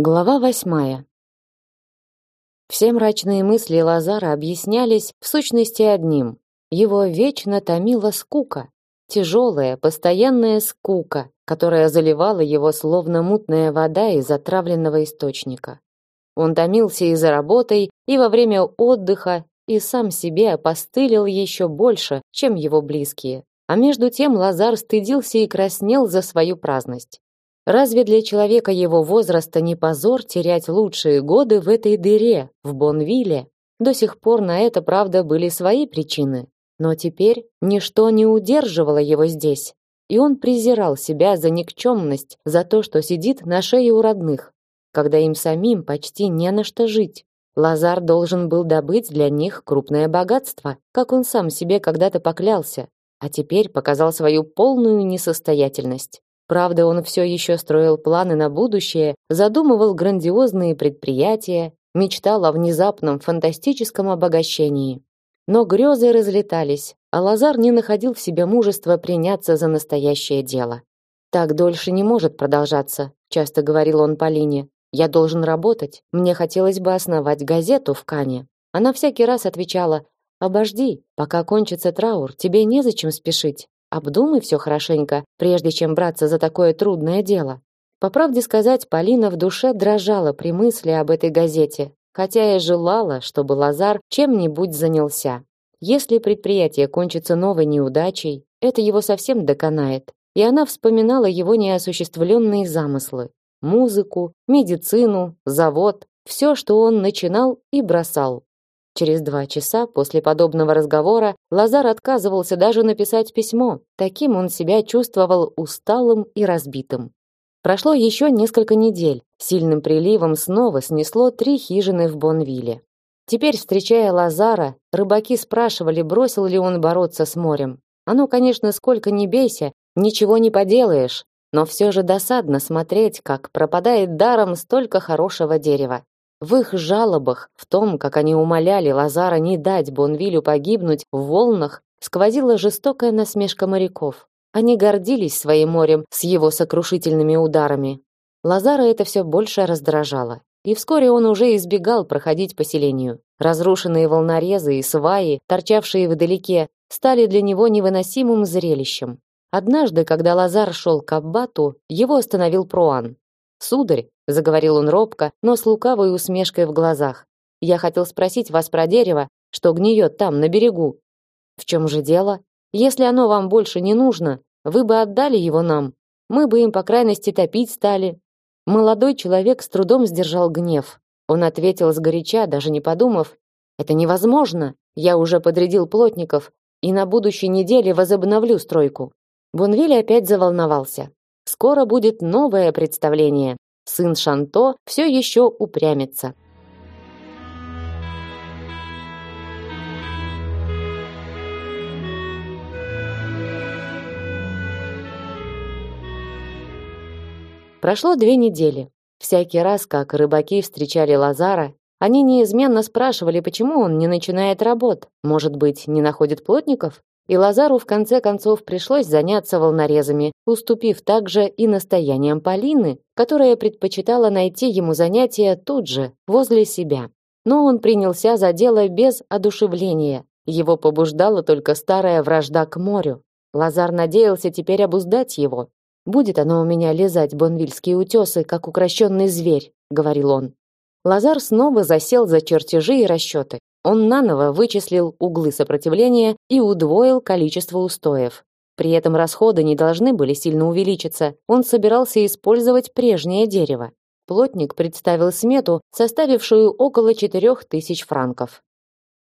Глава восьмая. Все мрачные мысли Лазара объяснялись в сущности одним. Его вечно томила скука, тяжелая, постоянная скука, которая заливала его словно мутная вода из отравленного источника. Он томился и за работой, и во время отдыха, и сам себе опостылил еще больше, чем его близкие. А между тем Лазар стыдился и краснел за свою праздность. Разве для человека его возраста не позор терять лучшие годы в этой дыре, в Бонвилле? До сих пор на это, правда, были свои причины. Но теперь ничто не удерживало его здесь. И он презирал себя за никчемность, за то, что сидит на шее у родных, когда им самим почти не на что жить. Лазар должен был добыть для них крупное богатство, как он сам себе когда-то поклялся, а теперь показал свою полную несостоятельность. Правда, он все еще строил планы на будущее, задумывал грандиозные предприятия, мечтал о внезапном фантастическом обогащении. Но грезы разлетались, а Лазар не находил в себе мужества приняться за настоящее дело. «Так дольше не может продолжаться», — часто говорил он Полине. «Я должен работать. Мне хотелось бы основать газету в Кане». Она всякий раз отвечала, «Обожди, пока кончится траур, тебе незачем спешить». Обдумай все хорошенько, прежде чем браться за такое трудное дело. По правде сказать, Полина в душе дрожала при мысли об этой газете, хотя и желала, чтобы Лазар чем-нибудь занялся. Если предприятие кончится новой неудачей, это его совсем доконает. И она вспоминала его неосуществленные замыслы: музыку, медицину, завод, все, что он начинал и бросал. Через два часа после подобного разговора Лазар отказывался даже написать письмо. Таким он себя чувствовал усталым и разбитым. Прошло еще несколько недель. Сильным приливом снова снесло три хижины в Бонвилле. Теперь, встречая Лазара, рыбаки спрашивали, бросил ли он бороться с морем. Оно, конечно, сколько ни бейся, ничего не поделаешь, но все же досадно смотреть, как пропадает даром столько хорошего дерева. В их жалобах, в том, как они умоляли Лазара не дать Бонвилю погибнуть в волнах, сквозила жестокая насмешка моряков. Они гордились своим морем с его сокрушительными ударами. Лазара это все больше раздражало. И вскоре он уже избегал проходить по селению. Разрушенные волнорезы и сваи, торчавшие вдалеке, стали для него невыносимым зрелищем. Однажды, когда Лазар шел к аббату, его остановил Пруан. «Сударь», — заговорил он робко, но с лукавой усмешкой в глазах, «я хотел спросить вас про дерево, что гниет там, на берегу». «В чем же дело? Если оно вам больше не нужно, вы бы отдали его нам. Мы бы им, по крайности, топить стали». Молодой человек с трудом сдержал гнев. Он ответил сгоряча, даже не подумав, «Это невозможно. Я уже подрядил плотников, и на будущей неделе возобновлю стройку». Бонвиль опять заволновался. Скоро будет новое представление. Сын Шанто все еще упрямится. Прошло две недели. Всякий раз, как рыбаки встречали Лазара, они неизменно спрашивали, почему он не начинает работ. Может быть, не находит плотников? И Лазару в конце концов пришлось заняться волнорезами, уступив также и настояниям Полины, которая предпочитала найти ему занятие тут же, возле себя. Но он принялся за дело без одушевления. Его побуждала только старая вражда к морю. Лазар надеялся теперь обуздать его. «Будет оно у меня лизать бонвильские утесы, как укращенный зверь», — говорил он. Лазар снова засел за чертежи и расчеты. Он наново вычислил углы сопротивления и удвоил количество устоев. При этом расходы не должны были сильно увеличиться. Он собирался использовать прежнее дерево. Плотник представил смету, составившую около 4000 франков.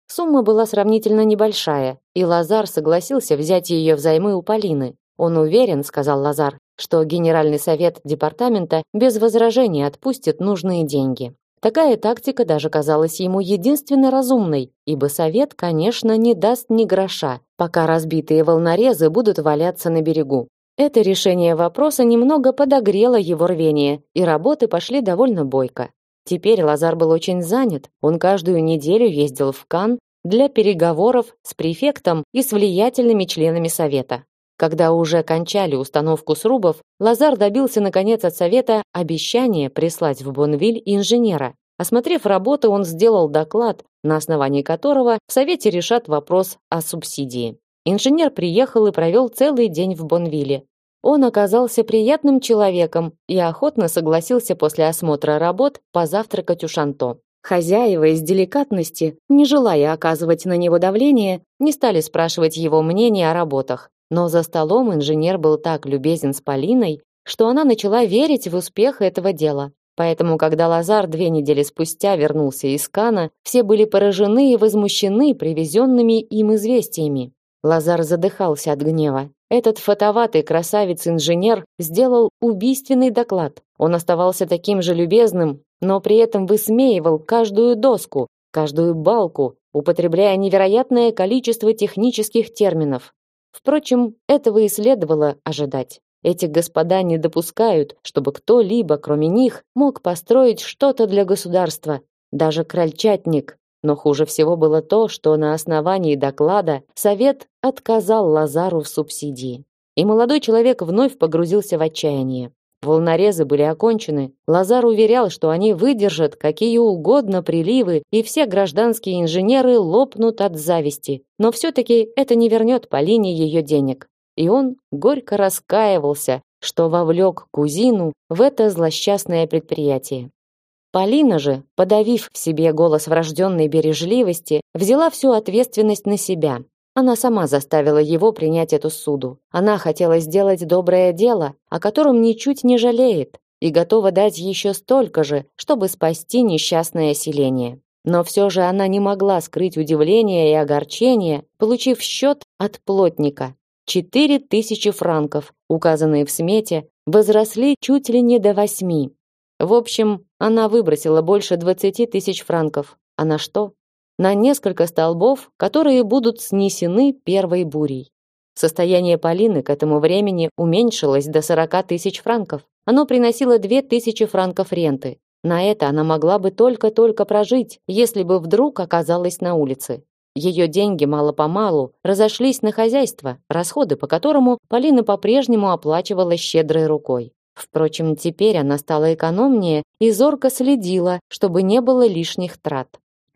Сумма была сравнительно небольшая, и Лазар согласился взять ее взаймы у Полины. Он уверен, сказал Лазар, что Генеральный совет департамента без возражений отпустит нужные деньги. Такая тактика даже казалась ему единственно разумной, ибо совет, конечно, не даст ни гроша, пока разбитые волнорезы будут валяться на берегу. Это решение вопроса немного подогрело его рвение, и работы пошли довольно бойко. Теперь Лазар был очень занят. Он каждую неделю ездил в Кан для переговоров с префектом и с влиятельными членами совета. Когда уже кончали установку срубов, Лазар добился наконец от совета обещания прислать в Бонвиль инженера. Осмотрев работу, он сделал доклад, на основании которого в совете решат вопрос о субсидии. Инженер приехал и провел целый день в Бонвилле. Он оказался приятным человеком и охотно согласился после осмотра работ позавтракать у Шанто. Хозяева из деликатности, не желая оказывать на него давление, не стали спрашивать его мнения о работах. Но за столом инженер был так любезен с Полиной, что она начала верить в успех этого дела. Поэтому, когда Лазар две недели спустя вернулся из Кана, все были поражены и возмущены привезенными им известиями. Лазар задыхался от гнева. Этот фотоватый красавец-инженер сделал убийственный доклад. Он оставался таким же любезным, но при этом высмеивал каждую доску, каждую балку, употребляя невероятное количество технических терминов. Впрочем, этого и следовало ожидать. Эти господа не допускают, чтобы кто-либо, кроме них, мог построить что-то для государства, даже крольчатник, но хуже всего было то, что на основании доклада совет отказал Лазару в субсидии. И молодой человек вновь погрузился в отчаяние. Волнорезы были окончены. Лазар уверял, что они выдержат какие угодно приливы, и все гражданские инженеры лопнут от зависти. Но все-таки это не вернет Полине ее денег. И он горько раскаивался, что вовлек кузину в это злосчастное предприятие. Полина же, подавив в себе голос врожденной бережливости, взяла всю ответственность на себя. Она сама заставила его принять эту суду. Она хотела сделать доброе дело, о котором ничуть не жалеет, и готова дать еще столько же, чтобы спасти несчастное селение. Но все же она не могла скрыть удивление и огорчение, получив счет от плотника. Четыре тысячи франков, указанные в смете, возросли чуть ли не до восьми. В общем, она выбросила больше 20 тысяч франков. А на что? На несколько столбов, которые будут снесены первой бурей. Состояние Полины к этому времени уменьшилось до 40 тысяч франков. Оно приносило 2 тысячи франков ренты. На это она могла бы только-только прожить, если бы вдруг оказалась на улице. Ее деньги мало-помалу разошлись на хозяйство, расходы по которому Полина по-прежнему оплачивала щедрой рукой. Впрочем, теперь она стала экономнее и зорко следила, чтобы не было лишних трат.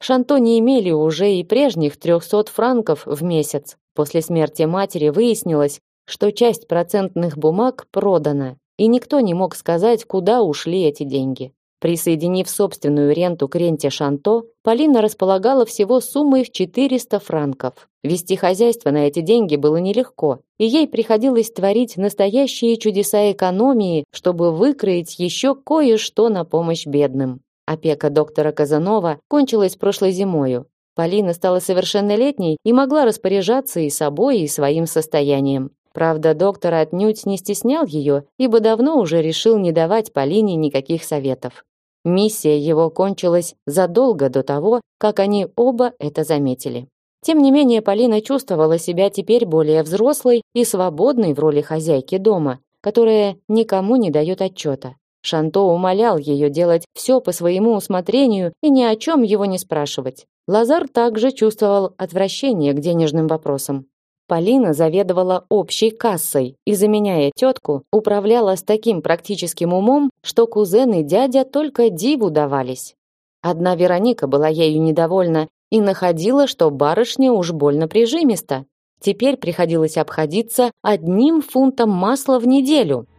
Шанто не имели уже и прежних 300 франков в месяц. После смерти матери выяснилось, что часть процентных бумаг продана, и никто не мог сказать, куда ушли эти деньги. Присоединив собственную ренту к ренте Шанто, Полина располагала всего суммой в 400 франков. Вести хозяйство на эти деньги было нелегко, и ей приходилось творить настоящие чудеса экономии, чтобы выкроить еще кое-что на помощь бедным. Опека доктора Казанова кончилась прошлой зимою. Полина стала совершеннолетней и могла распоряжаться и собой, и своим состоянием. Правда, доктор отнюдь не стеснял ее, ибо давно уже решил не давать Полине никаких советов. Миссия его кончилась задолго до того, как они оба это заметили. Тем не менее, Полина чувствовала себя теперь более взрослой и свободной в роли хозяйки дома, которая никому не дает отчета. Шанто умолял ее делать все по своему усмотрению и ни о чем его не спрашивать. Лазар также чувствовал отвращение к денежным вопросам. Полина заведовала общей кассой и, заменяя тетку, управляла с таким практическим умом, что кузен и дядя только диву давались. Одна Вероника была ею недовольна и находила, что барышня уж больно прижимиста. Теперь приходилось обходиться одним фунтом масла в неделю –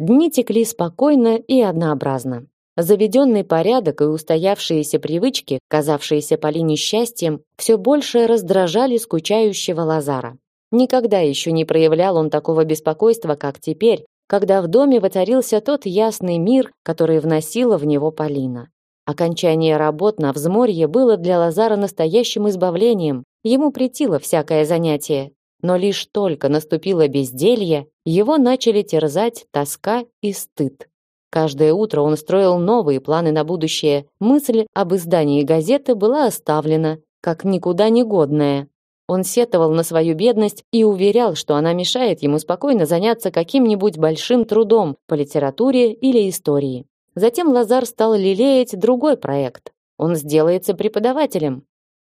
Дни текли спокойно и однообразно. Заведенный порядок и устоявшиеся привычки, казавшиеся Полине счастьем, все больше раздражали скучающего Лазара. Никогда еще не проявлял он такого беспокойства, как теперь, когда в доме воцарился тот ясный мир, который вносила в него Полина. Окончание работ на взморье было для Лазара настоящим избавлением. Ему претило всякое занятие, но лишь только наступило безделье, его начали терзать тоска и стыд. Каждое утро он строил новые планы на будущее. Мысль об издании газеты была оставлена, как никуда не годная. Он сетовал на свою бедность и уверял, что она мешает ему спокойно заняться каким-нибудь большим трудом по литературе или истории. Затем Лазар стал лелеять другой проект. Он сделается преподавателем.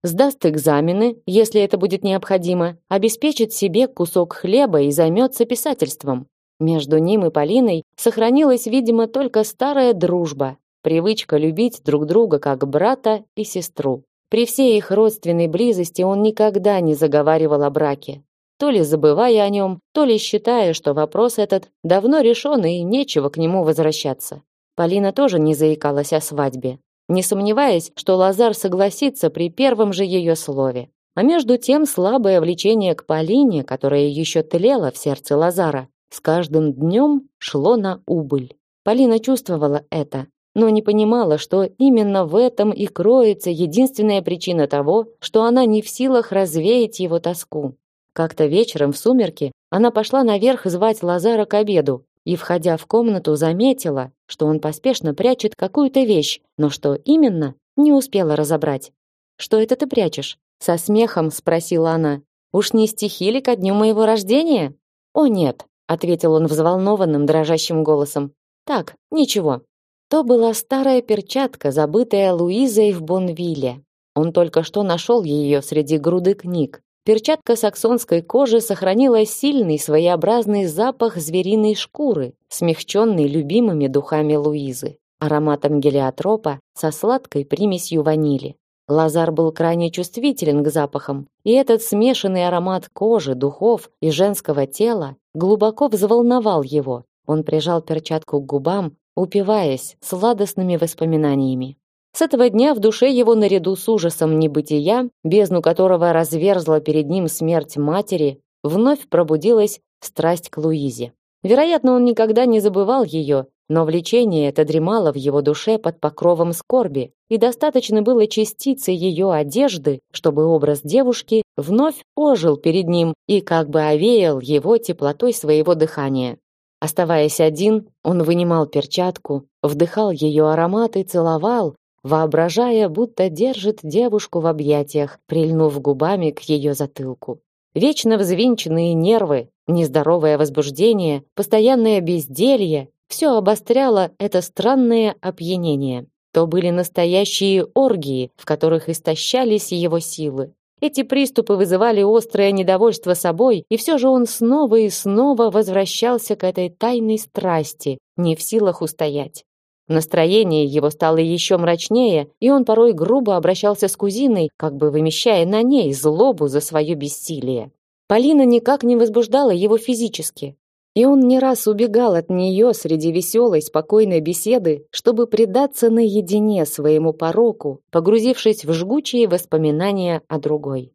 Сдаст экзамены, если это будет необходимо, обеспечит себе кусок хлеба и займется писательством. Между ним и Полиной сохранилась, видимо, только старая дружба, привычка любить друг друга как брата и сестру. При всей их родственной близости он никогда не заговаривал о браке, то ли забывая о нем, то ли считая, что вопрос этот давно решен и нечего к нему возвращаться. Полина тоже не заикалась о свадьбе, не сомневаясь, что Лазар согласится при первом же ее слове. А между тем слабое влечение к Полине, которое еще тлело в сердце Лазара, с каждым днем шло на убыль. Полина чувствовала это, но не понимала, что именно в этом и кроется единственная причина того, что она не в силах развеять его тоску. Как-то вечером в сумерки она пошла наверх звать Лазара к обеду и, входя в комнату, заметила, что он поспешно прячет какую-то вещь, но что именно, не успела разобрать. «Что это ты прячешь?» Со смехом спросила она. «Уж не стихи ли ко дню моего рождения?» «О, нет», ответил он взволнованным, дрожащим голосом. «Так, ничего. То была старая перчатка, забытая Луизой в Бонвилле. Он только что нашел ее среди груды книг. Перчатка саксонской кожи сохранила сильный своеобразный запах звериной шкуры, смягченный любимыми духами Луизы, ароматом гелиотропа со сладкой примесью ванили. Лазар был крайне чувствителен к запахам, и этот смешанный аромат кожи, духов и женского тела глубоко взволновал его. Он прижал перчатку к губам упиваясь сладостными воспоминаниями. С этого дня в душе его наряду с ужасом небытия, бездну которого разверзла перед ним смерть матери, вновь пробудилась страсть к Луизе. Вероятно, он никогда не забывал ее, но влечение это дремало в его душе под покровом скорби, и достаточно было частицы ее одежды, чтобы образ девушки вновь ожил перед ним и как бы овеял его теплотой своего дыхания. Оставаясь один, он вынимал перчатку, вдыхал ее аромат и целовал, воображая, будто держит девушку в объятиях, прильнув губами к ее затылку. Вечно взвинченные нервы, нездоровое возбуждение, постоянное безделье — все обостряло это странное опьянение. То были настоящие оргии, в которых истощались его силы. Эти приступы вызывали острое недовольство собой, и все же он снова и снова возвращался к этой тайной страсти, не в силах устоять. Настроение его стало еще мрачнее, и он порой грубо обращался с кузиной, как бы вымещая на ней злобу за свое бессилие. Полина никак не возбуждала его физически, и он не раз убегал от нее среди веселой, спокойной беседы, чтобы предаться наедине своему пороку, погрузившись в жгучие воспоминания о другой.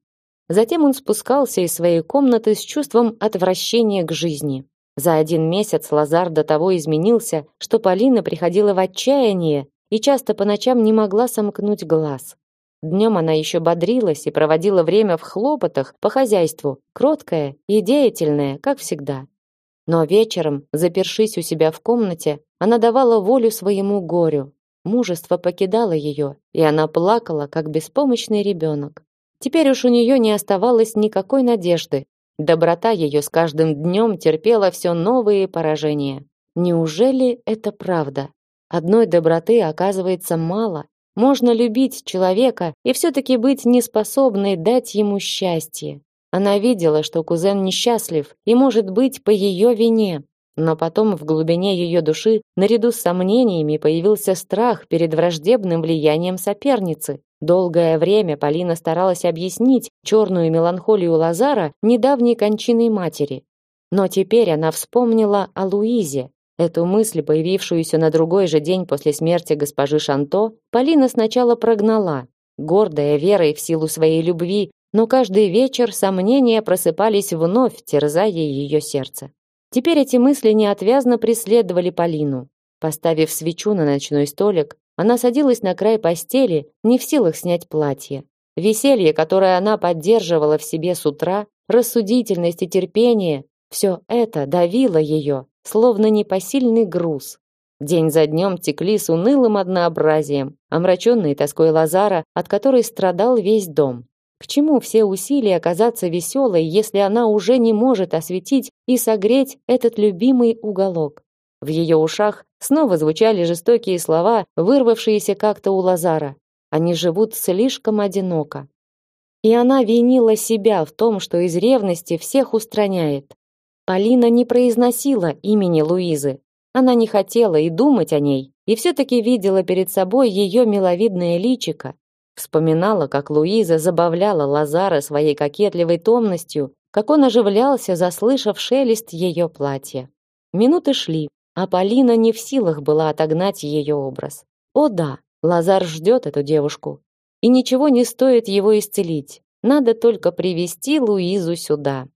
Затем он спускался из своей комнаты с чувством отвращения к жизни. За один месяц Лазар до того изменился, что Полина приходила в отчаяние и часто по ночам не могла сомкнуть глаз. Днем она еще бодрилась и проводила время в хлопотах по хозяйству, кроткая и деятельная, как всегда. Но вечером, запершись у себя в комнате, она давала волю своему горю. Мужество покидало ее, и она плакала, как беспомощный ребенок. Теперь уж у нее не оставалось никакой надежды. Доброта ее с каждым днем терпела все новые поражения. Неужели это правда? Одной доброты оказывается мало. Можно любить человека и все-таки быть неспособной дать ему счастье. Она видела, что кузен несчастлив, и может быть по ее вине. Но потом в глубине ее души, наряду с сомнениями, появился страх перед враждебным влиянием соперницы. Долгое время Полина старалась объяснить черную меланхолию Лазара недавней кончиной матери. Но теперь она вспомнила о Луизе. Эту мысль, появившуюся на другой же день после смерти госпожи Шанто, Полина сначала прогнала. Гордая верой в силу своей любви но каждый вечер сомнения просыпались вновь, терзая ее сердце. Теперь эти мысли неотвязно преследовали Полину. Поставив свечу на ночной столик, она садилась на край постели, не в силах снять платье. Веселье, которое она поддерживала в себе с утра, рассудительность и терпение — все это давило ее, словно непосильный груз. День за днем текли с унылым однообразием, омраченные тоской Лазара, от которой страдал весь дом. К чему все усилия казаться веселой, если она уже не может осветить и согреть этот любимый уголок? В ее ушах снова звучали жестокие слова, вырвавшиеся как-то у Лазара. Они живут слишком одиноко. И она винила себя в том, что из ревности всех устраняет. Полина не произносила имени Луизы. Она не хотела и думать о ней, и все-таки видела перед собой ее миловидное личико, Вспоминала, как Луиза забавляла Лазара своей кокетливой томностью, как он оживлялся, заслышав шелест ее платья. Минуты шли, а Полина не в силах была отогнать ее образ. О да, Лазар ждет эту девушку, и ничего не стоит его исцелить. Надо только привести Луизу сюда.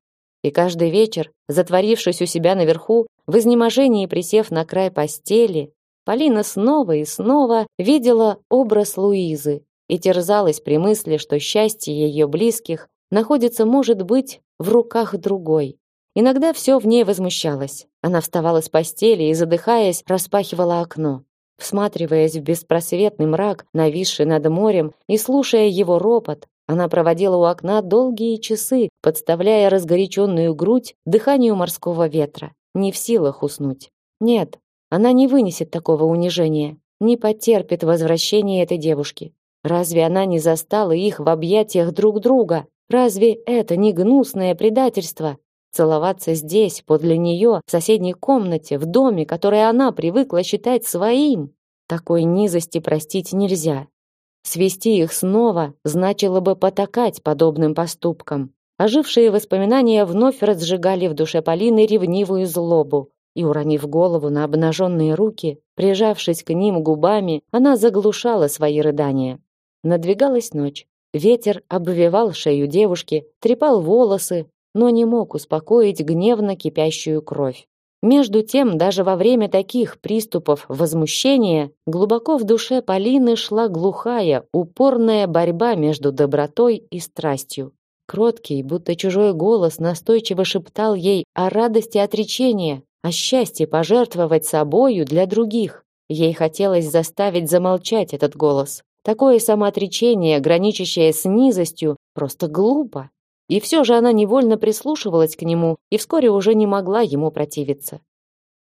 И каждый вечер, затворившись у себя наверху, в изнеможении присев на край постели, Полина снова и снова видела образ Луизы, и терзалась при мысли, что счастье ее близких находится, может быть, в руках другой. Иногда все в ней возмущалось. Она вставала с постели и, задыхаясь, распахивала окно. Всматриваясь в беспросветный мрак, нависший над морем, и слушая его ропот, она проводила у окна долгие часы, подставляя разгоряченную грудь дыханию морского ветра, не в силах уснуть. Нет, она не вынесет такого унижения, не потерпит возвращения этой девушки. Разве она не застала их в объятиях друг друга? Разве это не гнусное предательство? Целоваться здесь, подле нее, в соседней комнате, в доме, который она привыкла считать своим. Такой низости простить нельзя. Свести их снова значило бы потакать подобным поступкам. Ожившие воспоминания вновь разжигали в душе Полины ревнивую злобу. И, уронив голову на обнаженные руки, прижавшись к ним губами, она заглушала свои рыдания. Надвигалась ночь. Ветер обвивал шею девушки, трепал волосы, но не мог успокоить гневно кипящую кровь. Между тем, даже во время таких приступов возмущения, глубоко в душе Полины шла глухая, упорная борьба между добротой и страстью. Кроткий, будто чужой голос настойчиво шептал ей о радости отречения, о счастье пожертвовать собою для других. Ей хотелось заставить замолчать этот голос. Такое самоотречение, граничащее с низостью, просто глупо. И все же она невольно прислушивалась к нему и вскоре уже не могла ему противиться.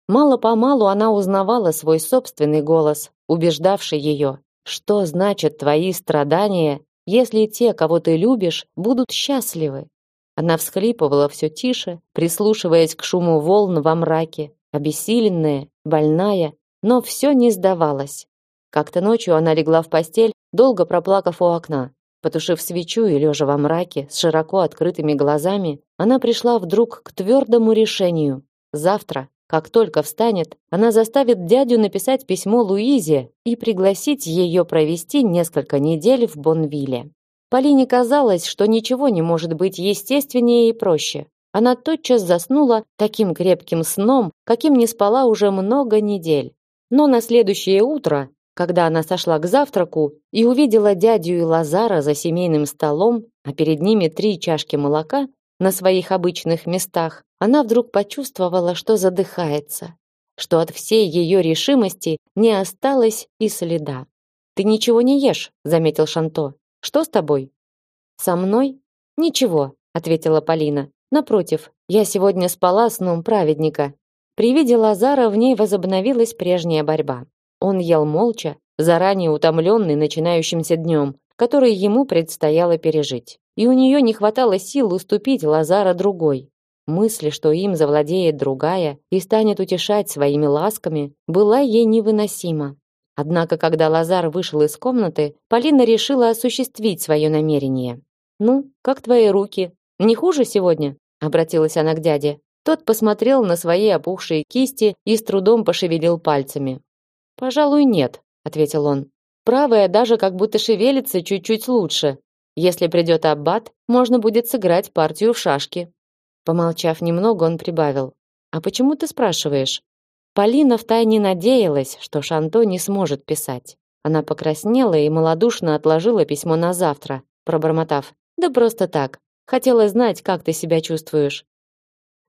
Мало-помалу она узнавала свой собственный голос, убеждавший ее, что значат твои страдания, если те, кого ты любишь, будут счастливы. Она всхлипывала все тише, прислушиваясь к шуму волн во мраке, обессиленная, больная, но все не сдавалось. Как-то ночью она легла в постель, долго проплакав у окна. Потушив свечу и лежа во мраке, с широко открытыми глазами, она пришла вдруг к твердому решению. Завтра, как только встанет, она заставит дядю написать письмо Луизе и пригласить ее провести несколько недель в Бонвилле. Полине казалось, что ничего не может быть естественнее и проще. Она тотчас заснула таким крепким сном, каким не спала уже много недель. Но на следующее утро когда она сошла к завтраку и увидела дядю и Лазара за семейным столом, а перед ними три чашки молока на своих обычных местах, она вдруг почувствовала, что задыхается, что от всей ее решимости не осталось и следа. Ты ничего не ешь, заметил Шанто. Что с тобой? Со мной? Ничего, ответила Полина. Напротив, я сегодня спала сном праведника. При виде Лазара в ней возобновилась прежняя борьба. Он ел молча, заранее утомленный начинающимся днем, который ему предстояло пережить. И у нее не хватало сил уступить Лазара другой. Мысль, что им завладеет другая и станет утешать своими ласками, была ей невыносима. Однако, когда Лазар вышел из комнаты, Полина решила осуществить свое намерение. «Ну, как твои руки? Не хуже сегодня?» — обратилась она к дяде. Тот посмотрел на свои опухшие кисти и с трудом пошевелил пальцами. Пожалуй, нет, ответил он. Правая даже как будто шевелится чуть-чуть лучше. Если придет аббат, можно будет сыграть партию в шашки. Помолчав немного, он прибавил: "А почему ты спрашиваешь?" Полина втайне надеялась, что Шанто не сможет писать. Она покраснела и малодушно отложила письмо на завтра, пробормотав: "Да просто так. Хотела знать, как ты себя чувствуешь".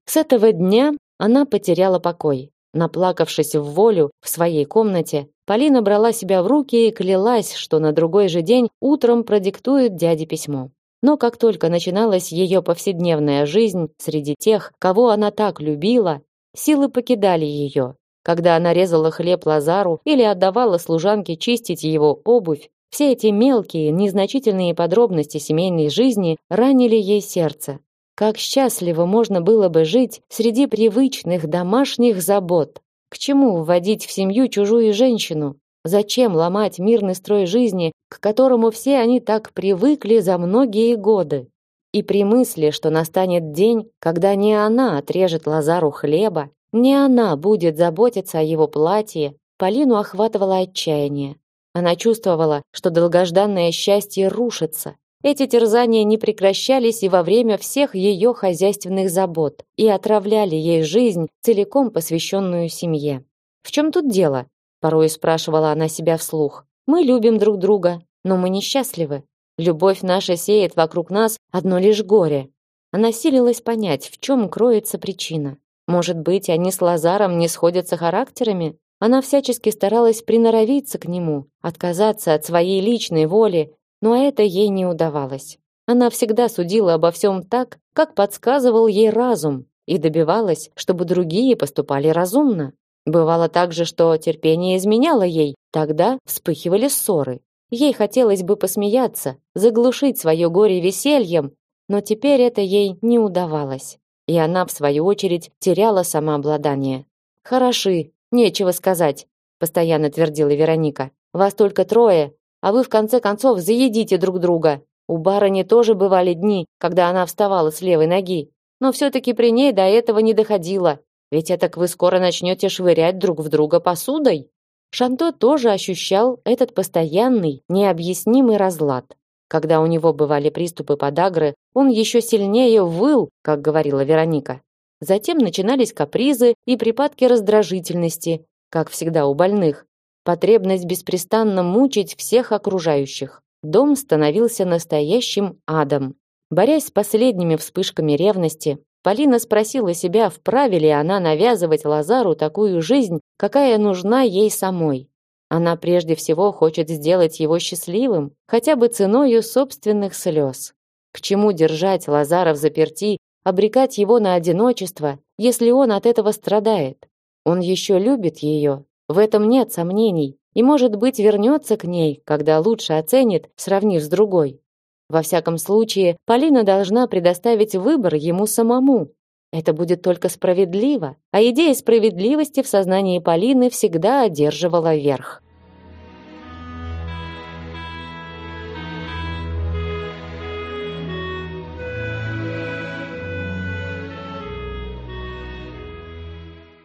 С этого дня она потеряла покой. Наплакавшись в волю в своей комнате, Полина брала себя в руки и клялась, что на другой же день утром продиктует дяде письмо. Но как только начиналась ее повседневная жизнь среди тех, кого она так любила, силы покидали ее. Когда она резала хлеб Лазару или отдавала служанке чистить его обувь, все эти мелкие, незначительные подробности семейной жизни ранили ей сердце. Как счастливо можно было бы жить среди привычных домашних забот. К чему вводить в семью чужую женщину? Зачем ломать мирный строй жизни, к которому все они так привыкли за многие годы? И при мысли, что настанет день, когда не она отрежет Лазару хлеба, не она будет заботиться о его платье, Полину охватывало отчаяние. Она чувствовала, что долгожданное счастье рушится. Эти терзания не прекращались и во время всех ее хозяйственных забот и отравляли ей жизнь, целиком посвященную семье. В чем тут дело? порой спрашивала она себя вслух. Мы любим друг друга, но мы несчастливы. Любовь наша сеет вокруг нас одно лишь горе. Она силилась понять, в чем кроется причина. Может быть, они с Лазаром не сходятся характерами? Она всячески старалась приноровиться к нему, отказаться от своей личной воли, но это ей не удавалось. Она всегда судила обо всем так, как подсказывал ей разум, и добивалась, чтобы другие поступали разумно. Бывало также, что терпение изменяло ей, тогда вспыхивали ссоры. Ей хотелось бы посмеяться, заглушить свое горе весельем, но теперь это ей не удавалось. И она, в свою очередь, теряла самообладание. «Хороши, нечего сказать», — постоянно твердила Вероника. «Вас только трое, а вы, в конце концов, заедите друг друга. У барыни тоже бывали дни, когда она вставала с левой ноги, но все-таки при ней до этого не доходило. Ведь это вы скоро начнете швырять друг в друга посудой. Шанто тоже ощущал этот постоянный, необъяснимый разлад. Когда у него бывали приступы подагры, он еще сильнее выл, как говорила Вероника. Затем начинались капризы и припадки раздражительности, как всегда у больных. Потребность беспрестанно мучить всех окружающих. Дом становился настоящим адом. Борясь с последними вспышками ревности, Полина спросила себя, вправе ли она навязывать Лазару такую жизнь, какая нужна ей самой. Она прежде всего хочет сделать его счастливым, хотя бы ценою собственных слез. К чему держать Лазара в заперти, обрекать его на одиночество, если он от этого страдает? Он еще любит ее, в этом нет сомнений, и, может быть, вернется к ней, когда лучше оценит, сравнив с другой. Во всяком случае, Полина должна предоставить выбор ему самому. Это будет только справедливо, а идея справедливости в сознании Полины всегда одерживала верх.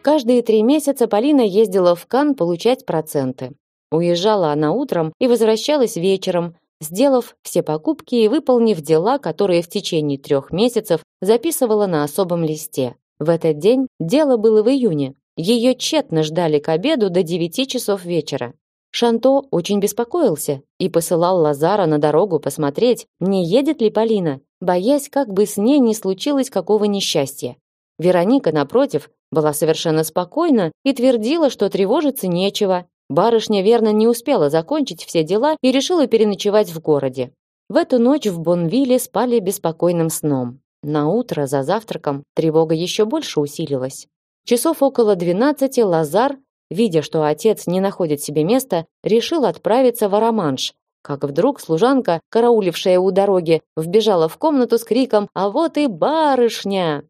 Каждые три месяца Полина ездила в Кан получать проценты. Уезжала она утром и возвращалась вечером, сделав все покупки и выполнив дела, которые в течение трех месяцев записывала на особом листе. В этот день дело было в июне. Ее тщетно ждали к обеду до 9 часов вечера. Шанто очень беспокоился и посылал Лазара на дорогу посмотреть, не едет ли Полина, боясь, как бы с ней не случилось какого несчастья. Вероника, напротив, была совершенно спокойна и твердила, что тревожиться нечего, Барышня верно не успела закончить все дела и решила переночевать в городе. В эту ночь в Бонвилле спали беспокойным сном. На утро за завтраком тревога еще больше усилилась. Часов около двенадцати Лазар, видя, что отец не находит себе места, решил отправиться в Араманш. Как вдруг служанка, караулившая у дороги, вбежала в комнату с криком «А вот и барышня!».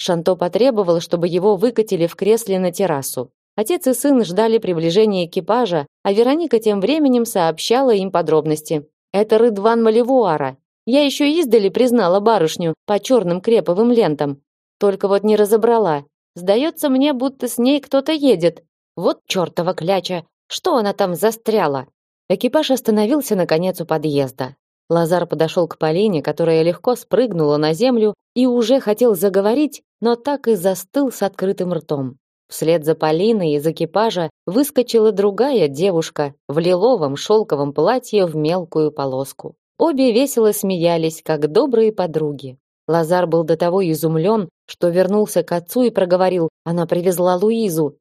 Шанто потребовал, чтобы его выкатили в кресле на террасу. Отец и сын ждали приближения экипажа, а Вероника тем временем сообщала им подробности. «Это Рыдван Малевуара. Я еще издали признала барышню по черным креповым лентам. Только вот не разобрала. Сдается мне, будто с ней кто-то едет. Вот чертова кляча! Что она там застряла?» Экипаж остановился наконец у подъезда. Лазар подошел к Полине, которая легко спрыгнула на землю и уже хотел заговорить, но так и застыл с открытым ртом. Вслед за Полиной из экипажа выскочила другая девушка в лиловом шелковом платье в мелкую полоску. Обе весело смеялись, как добрые подруги. Лазар был до того изумлен, что вернулся к отцу и проговорил: "Она привезла Луизу".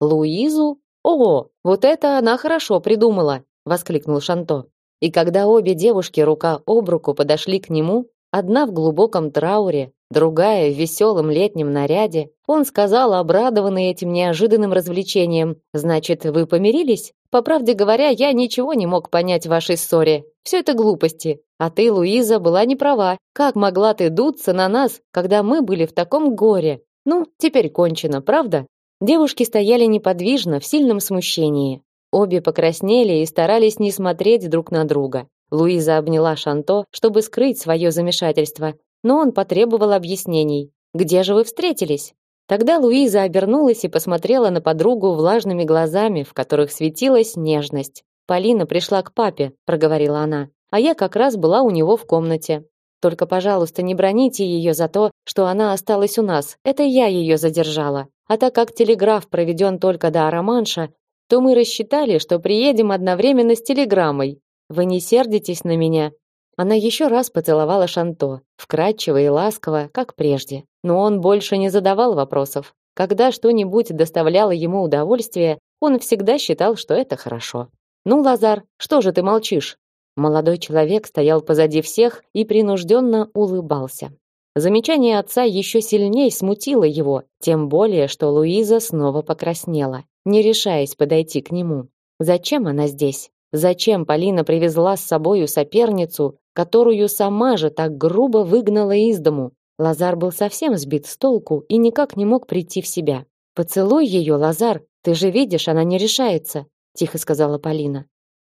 "Луизу? О, вот это она хорошо придумала", воскликнул Шанто. И когда обе девушки рука об руку подошли к нему, одна в глубоком трауре, другая в веселом летнем наряде, он сказал, обрадованный этим неожиданным развлечением: "Значит, вы помирились? По правде говоря, я ничего не мог понять в вашей ссоре. Все это глупости. А ты, Луиза, была не права. Как могла ты дуться на нас, когда мы были в таком горе? Ну, теперь кончено, правда?" Девушки стояли неподвижно в сильном смущении. Обе покраснели и старались не смотреть друг на друга. Луиза обняла Шанто, чтобы скрыть свое замешательство, но он потребовал объяснений. Где же вы встретились? Тогда Луиза обернулась и посмотрела на подругу влажными глазами, в которых светилась нежность. Полина пришла к папе, проговорила она. А я как раз была у него в комнате. Только, пожалуйста, не броните ее за то, что она осталась у нас. Это я ее задержала. А так как телеграф проведен только до Араманша, то мы рассчитали, что приедем одновременно с телеграммой. Вы не сердитесь на меня?» Она еще раз поцеловала Шанто, вкрадчиво и ласково, как прежде. Но он больше не задавал вопросов. Когда что-нибудь доставляло ему удовольствие, он всегда считал, что это хорошо. «Ну, Лазар, что же ты молчишь?» Молодой человек стоял позади всех и принужденно улыбался. Замечание отца еще сильнее смутило его, тем более, что Луиза снова покраснела, не решаясь подойти к нему. Зачем она здесь? Зачем Полина привезла с собою соперницу, которую сама же так грубо выгнала из дому? Лазар был совсем сбит с толку и никак не мог прийти в себя. «Поцелуй ее, Лазар, ты же видишь, она не решается», тихо сказала Полина.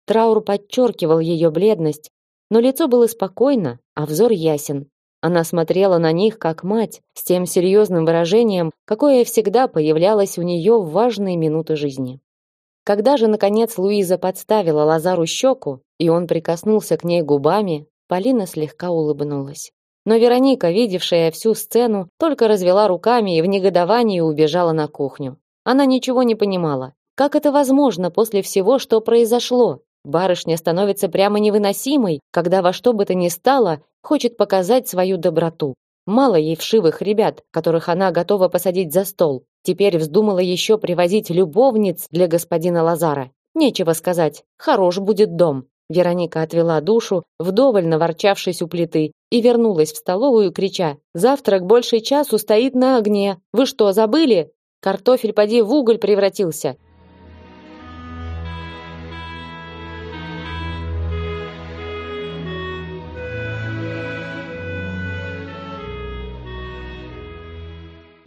Траур подчеркивал ее бледность, но лицо было спокойно, а взор ясен. Она смотрела на них как мать, с тем серьезным выражением, какое всегда появлялось у нее в важные минуты жизни. Когда же наконец Луиза подставила Лазару щеку, и он прикоснулся к ней губами, Полина слегка улыбнулась. Но Вероника, видевшая всю сцену, только развела руками и в негодовании убежала на кухню. Она ничего не понимала. Как это возможно после всего, что произошло? Барышня становится прямо невыносимой, когда во что бы то ни стало хочет показать свою доброту. Мало ей вшивых ребят, которых она готова посадить за стол. Теперь вздумала еще привозить любовниц для господина Лазара. Нечего сказать, хорош будет дом. Вероника отвела душу, вдоволь наворчавшись у плиты, и вернулась в столовую, крича: "Завтрак больше часу стоит на огне. Вы что, забыли? Картофель поди в уголь превратился.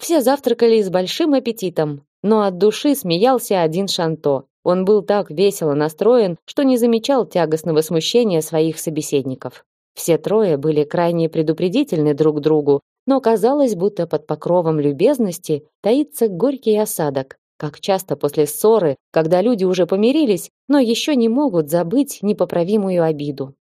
Все завтракали с большим аппетитом, но от души смеялся один Шанто. Он был так весело настроен, что не замечал тягостного смущения своих собеседников. Все трое были крайне предупредительны друг другу, но казалось, будто под покровом любезности таится горький осадок, как часто после ссоры, когда люди уже помирились, но еще не могут забыть непоправимую обиду.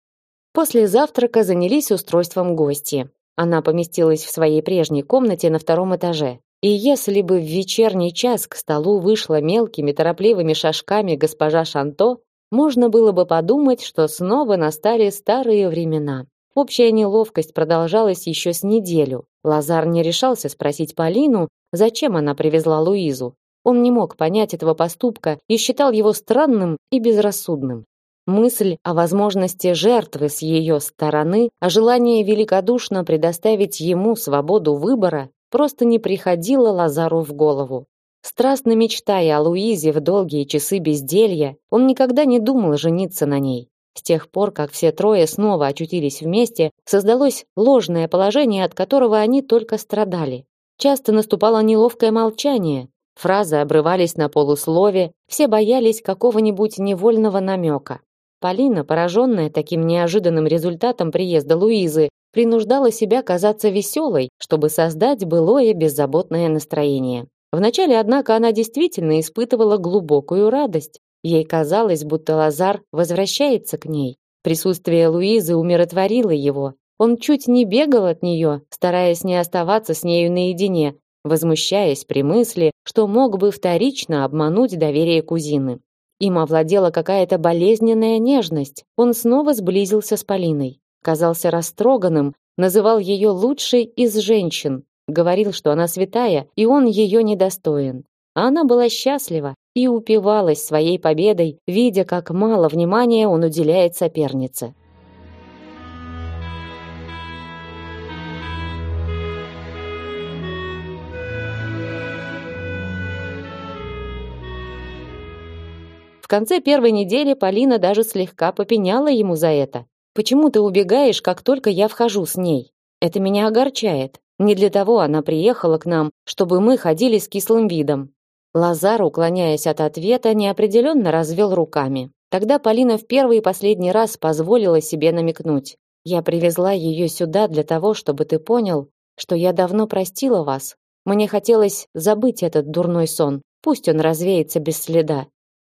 После завтрака занялись устройством гости. Она поместилась в своей прежней комнате на втором этаже. И если бы в вечерний час к столу вышла мелкими торопливыми шажками госпожа Шанто, можно было бы подумать, что снова настали старые времена. Общая неловкость продолжалась еще с неделю. Лазар не решался спросить Полину, зачем она привезла Луизу. Он не мог понять этого поступка и считал его странным и безрассудным. Мысль о возможности жертвы с ее стороны, о желании великодушно предоставить ему свободу выбора, просто не приходила Лазару в голову. Страстно мечтая о Луизе в долгие часы безделья, он никогда не думал жениться на ней. С тех пор, как все трое снова очутились вместе, создалось ложное положение, от которого они только страдали. Часто наступало неловкое молчание, фразы обрывались на полуслове, все боялись какого-нибудь невольного намека. Полина, пораженная таким неожиданным результатом приезда Луизы, принуждала себя казаться веселой, чтобы создать былое беззаботное настроение. Вначале, однако, она действительно испытывала глубокую радость. Ей казалось, будто Лазар возвращается к ней. Присутствие Луизы умиротворило его. Он чуть не бегал от нее, стараясь не оставаться с нею наедине, возмущаясь при мысли, что мог бы вторично обмануть доверие кузины. Им овладела какая-то болезненная нежность. Он снова сблизился с Полиной. Казался растроганным, называл ее лучшей из женщин, говорил, что она святая, и он ее недостоин. А она была счастлива, и упивалась своей победой, видя, как мало внимания он уделяет сопернице. В конце первой недели Полина даже слегка попеняла ему за это. «Почему ты убегаешь, как только я вхожу с ней? Это меня огорчает. Не для того она приехала к нам, чтобы мы ходили с кислым видом». Лазар, уклоняясь от ответа, неопределенно развел руками. Тогда Полина в первый и последний раз позволила себе намекнуть. «Я привезла ее сюда для того, чтобы ты понял, что я давно простила вас. Мне хотелось забыть этот дурной сон. Пусть он развеется без следа.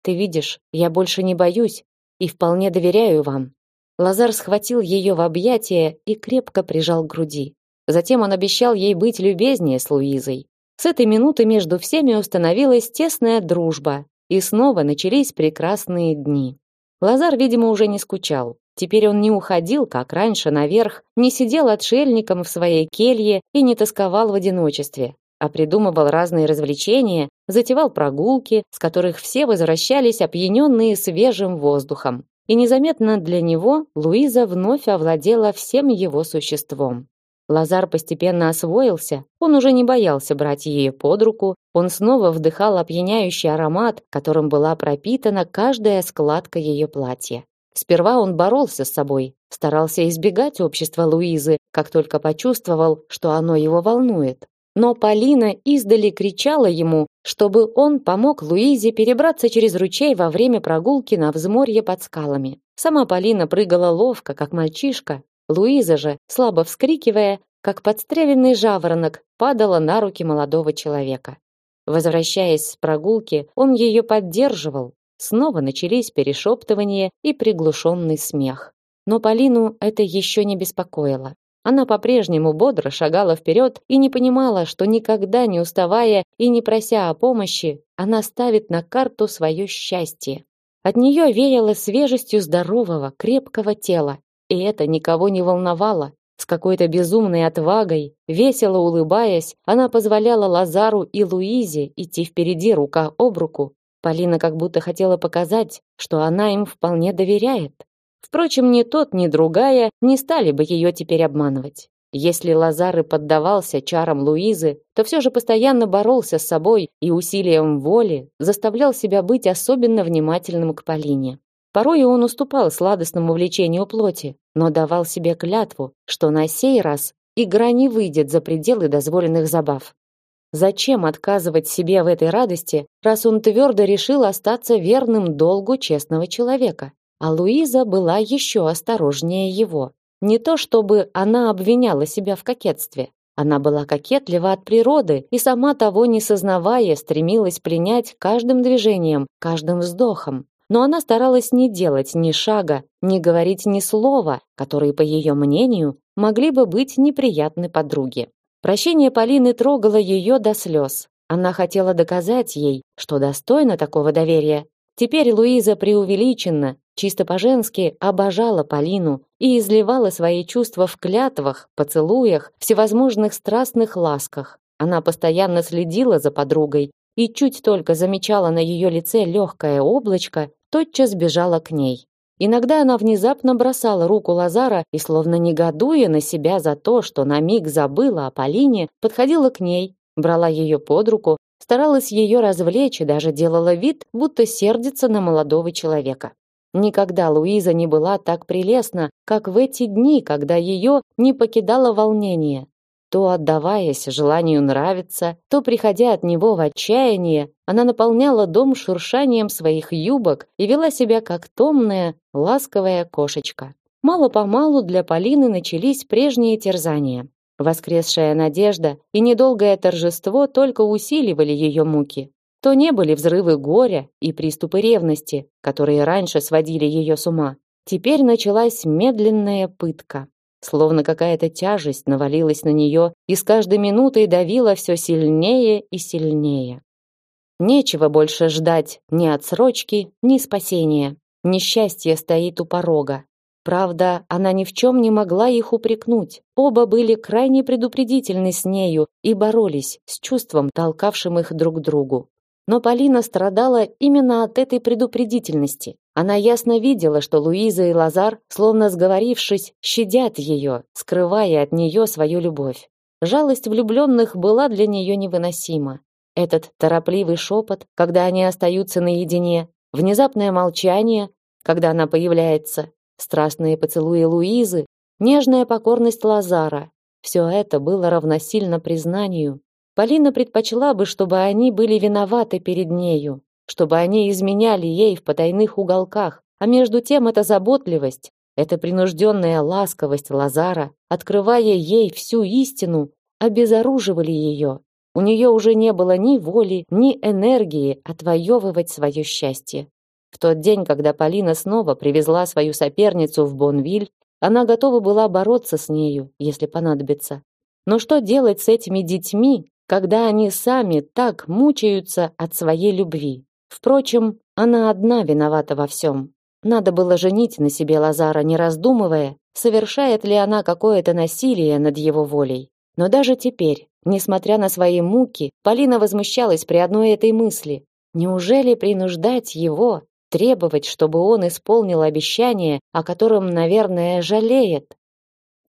Ты видишь, я больше не боюсь и вполне доверяю вам. Лазар схватил ее в объятия и крепко прижал к груди. Затем он обещал ей быть любезнее с Луизой. С этой минуты между всеми установилась тесная дружба, и снова начались прекрасные дни. Лазар, видимо, уже не скучал. Теперь он не уходил, как раньше, наверх, не сидел отшельником в своей келье и не тосковал в одиночестве а придумывал разные развлечения, затевал прогулки, с которых все возвращались опьяненные свежим воздухом. И незаметно для него Луиза вновь овладела всем его существом. Лазар постепенно освоился, он уже не боялся брать ее под руку, он снова вдыхал опьяняющий аромат, которым была пропитана каждая складка ее платья. Сперва он боролся с собой, старался избегать общества Луизы, как только почувствовал, что оно его волнует но Полина издали кричала ему, чтобы он помог Луизе перебраться через ручей во время прогулки на взморье под скалами. Сама Полина прыгала ловко, как мальчишка. Луиза же, слабо вскрикивая, как подстреленный жаворонок, падала на руки молодого человека. Возвращаясь с прогулки, он ее поддерживал. Снова начались перешептывания и приглушенный смех. Но Полину это еще не беспокоило. Она по-прежнему бодро шагала вперед и не понимала, что никогда не уставая и не прося о помощи, она ставит на карту свое счастье. От нее веяло свежестью здорового, крепкого тела, и это никого не волновало. С какой-то безумной отвагой, весело улыбаясь, она позволяла Лазару и Луизе идти впереди рука об руку. Полина как будто хотела показать, что она им вполне доверяет. Впрочем, ни тот, ни другая не стали бы ее теперь обманывать. Если Лазар и поддавался чарам Луизы, то все же постоянно боролся с собой и усилием воли заставлял себя быть особенно внимательным к Полине. Порой он уступал сладостному влечению плоти, но давал себе клятву, что на сей раз игра не выйдет за пределы дозволенных забав. Зачем отказывать себе в этой радости, раз он твердо решил остаться верным долгу честного человека? А Луиза была еще осторожнее его. Не то чтобы она обвиняла себя в кокетстве. Она была кокетлива от природы и сама того не сознавая стремилась принять каждым движением, каждым вздохом. Но она старалась не делать ни шага, не говорить ни слова, которые, по ее мнению, могли бы быть неприятны подруге. Прощение Полины трогало ее до слез. Она хотела доказать ей, что достойна такого доверия. Теперь Луиза преувеличенно, чисто по-женски обожала Полину и изливала свои чувства в клятвах, поцелуях, всевозможных страстных ласках. Она постоянно следила за подругой и чуть только замечала на ее лице легкое облачко, тотчас бежала к ней. Иногда она внезапно бросала руку Лазара и, словно негодуя на себя за то, что на миг забыла о Полине, подходила к ней, брала ее под руку, старалась ее развлечь и даже делала вид, будто сердится на молодого человека. Никогда Луиза не была так прелестна, как в эти дни, когда ее не покидало волнение. То отдаваясь желанию нравиться, то приходя от него в отчаяние, она наполняла дом шуршанием своих юбок и вела себя как томная, ласковая кошечка. Мало-помалу для Полины начались прежние терзания. Воскресшая надежда и недолгое торжество только усиливали ее муки то не были взрывы горя и приступы ревности, которые раньше сводили ее с ума. Теперь началась медленная пытка. Словно какая-то тяжесть навалилась на нее и с каждой минутой давила все сильнее и сильнее. Нечего больше ждать ни отсрочки, ни спасения. Несчастье стоит у порога. Правда, она ни в чем не могла их упрекнуть. Оба были крайне предупредительны с нею и боролись с чувством, толкавшим их друг к другу. Но Полина страдала именно от этой предупредительности. Она ясно видела, что Луиза и Лазар, словно сговорившись, щадят ее, скрывая от нее свою любовь. Жалость влюбленных была для нее невыносима. Этот торопливый шепот, когда они остаются наедине, внезапное молчание, когда она появляется, страстные поцелуи Луизы, нежная покорность Лазара. Все это было равносильно признанию. Полина предпочла бы, чтобы они были виноваты перед нею, чтобы они изменяли ей в потайных уголках, а между тем эта заботливость, эта принужденная ласковость Лазара, открывая ей всю истину, обезоруживали ее. У нее уже не было ни воли, ни энергии отвоевывать свое счастье. В тот день, когда Полина снова привезла свою соперницу в Бонвиль, она готова была бороться с нею, если понадобится. Но что делать с этими детьми, когда они сами так мучаются от своей любви? Впрочем, она одна виновата во всем. Надо было женить на себе Лазара, не раздумывая, совершает ли она какое-то насилие над его волей. Но даже теперь, несмотря на свои муки, Полина возмущалась при одной этой мысли. Неужели принуждать его, требовать, чтобы он исполнил обещание, о котором, наверное, жалеет?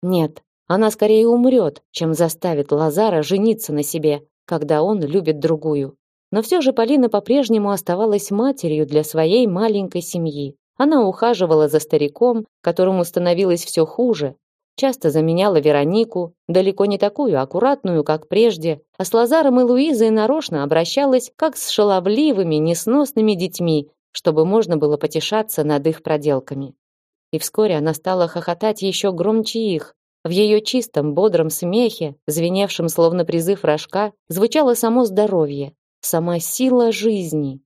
Нет, она скорее умрет, чем заставит Лазара жениться на себе, когда он любит другую. Но все же Полина по-прежнему оставалась матерью для своей маленькой семьи. Она ухаживала за стариком, которому становилось все хуже, часто заменяла Веронику, далеко не такую аккуратную, как прежде, а с Лазаром и Луизой нарочно обращалась как с шаловливыми, несносными детьми, чтобы можно было потешаться над их проделками. И вскоре она стала хохотать еще громче их. В ее чистом, бодром смехе, звеневшем словно призыв рожка, звучало само здоровье, сама сила жизни.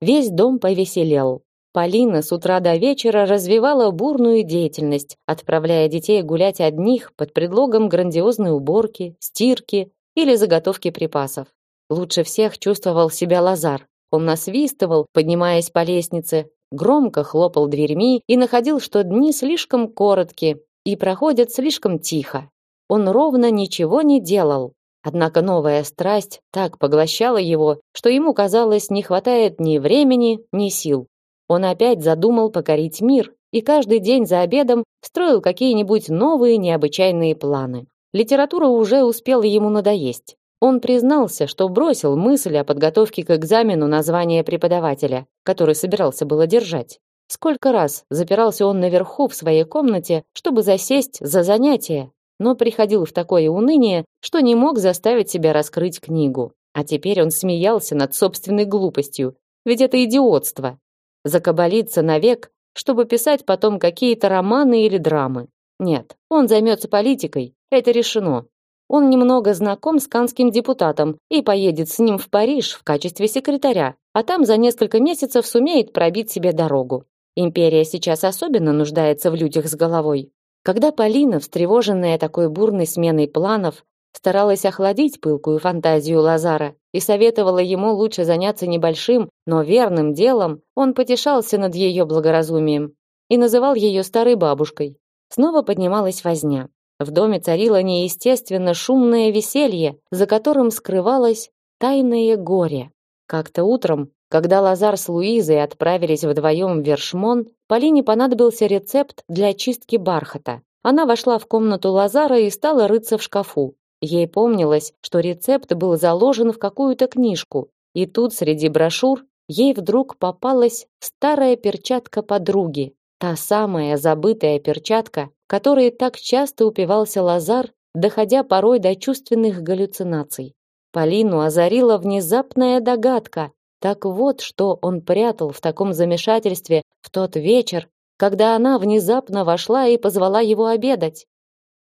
Весь дом повеселел. Полина с утра до вечера развивала бурную деятельность, отправляя детей гулять одних под предлогом грандиозной уборки, стирки или заготовки припасов. Лучше всех чувствовал себя Лазар. Он насвистывал, поднимаясь по лестнице, громко хлопал дверьми и находил, что дни слишком короткие и проходят слишком тихо. Он ровно ничего не делал. Однако новая страсть так поглощала его, что ему казалось, не хватает ни времени, ни сил. Он опять задумал покорить мир и каждый день за обедом строил какие-нибудь новые необычайные планы. Литература уже успела ему надоесть. Он признался, что бросил мысль о подготовке к экзамену на звание преподавателя, который собирался было держать. Сколько раз запирался он наверху в своей комнате, чтобы засесть за занятие, но приходил в такое уныние, что не мог заставить себя раскрыть книгу. А теперь он смеялся над собственной глупостью, ведь это идиотство. Закабалиться навек, чтобы писать потом какие-то романы или драмы. Нет, он займется политикой, это решено. Он немного знаком с канским депутатом и поедет с ним в Париж в качестве секретаря, а там за несколько месяцев сумеет пробить себе дорогу. Империя сейчас особенно нуждается в людях с головой. Когда Полина, встревоженная такой бурной сменой планов, старалась охладить пылкую фантазию Лазара и советовала ему лучше заняться небольшим, но верным делом, он потешался над ее благоразумием и называл ее старой бабушкой. Снова поднималась возня. В доме царило неестественно шумное веселье, за которым скрывалось тайное горе. Как-то утром, когда Лазар с Луизой отправились вдвоем в Вершмон, Полине понадобился рецепт для чистки бархата. Она вошла в комнату Лазара и стала рыться в шкафу. Ей помнилось, что рецепт был заложен в какую-то книжку, и тут среди брошюр ей вдруг попалась старая перчатка подруги, та самая забытая перчатка, которой так часто упивался Лазар, доходя порой до чувственных галлюцинаций. Полину озарила внезапная догадка. Так вот, что он прятал в таком замешательстве в тот вечер, когда она внезапно вошла и позвала его обедать.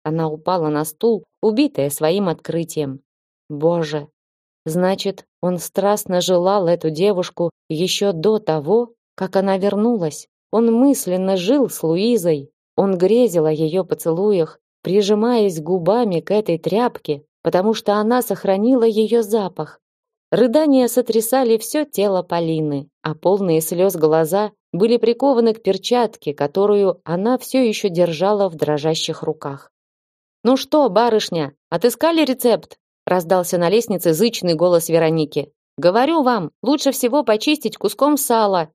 Она упала на стул, убитая своим открытием. Боже, значит, он страстно желал эту девушку еще до того, как она вернулась. Он мысленно жил с Луизой, он грезил о ее поцелуях, прижимаясь губами к этой тряпке, потому что она сохранила ее запах. Рыдания сотрясали все тело Полины, а полные слез глаза были прикованы к перчатке, которую она все еще держала в дрожащих руках. «Ну что, барышня, отыскали рецепт?» раздался на лестнице зычный голос Вероники. Говорю вам, лучше всего почистить куском сала.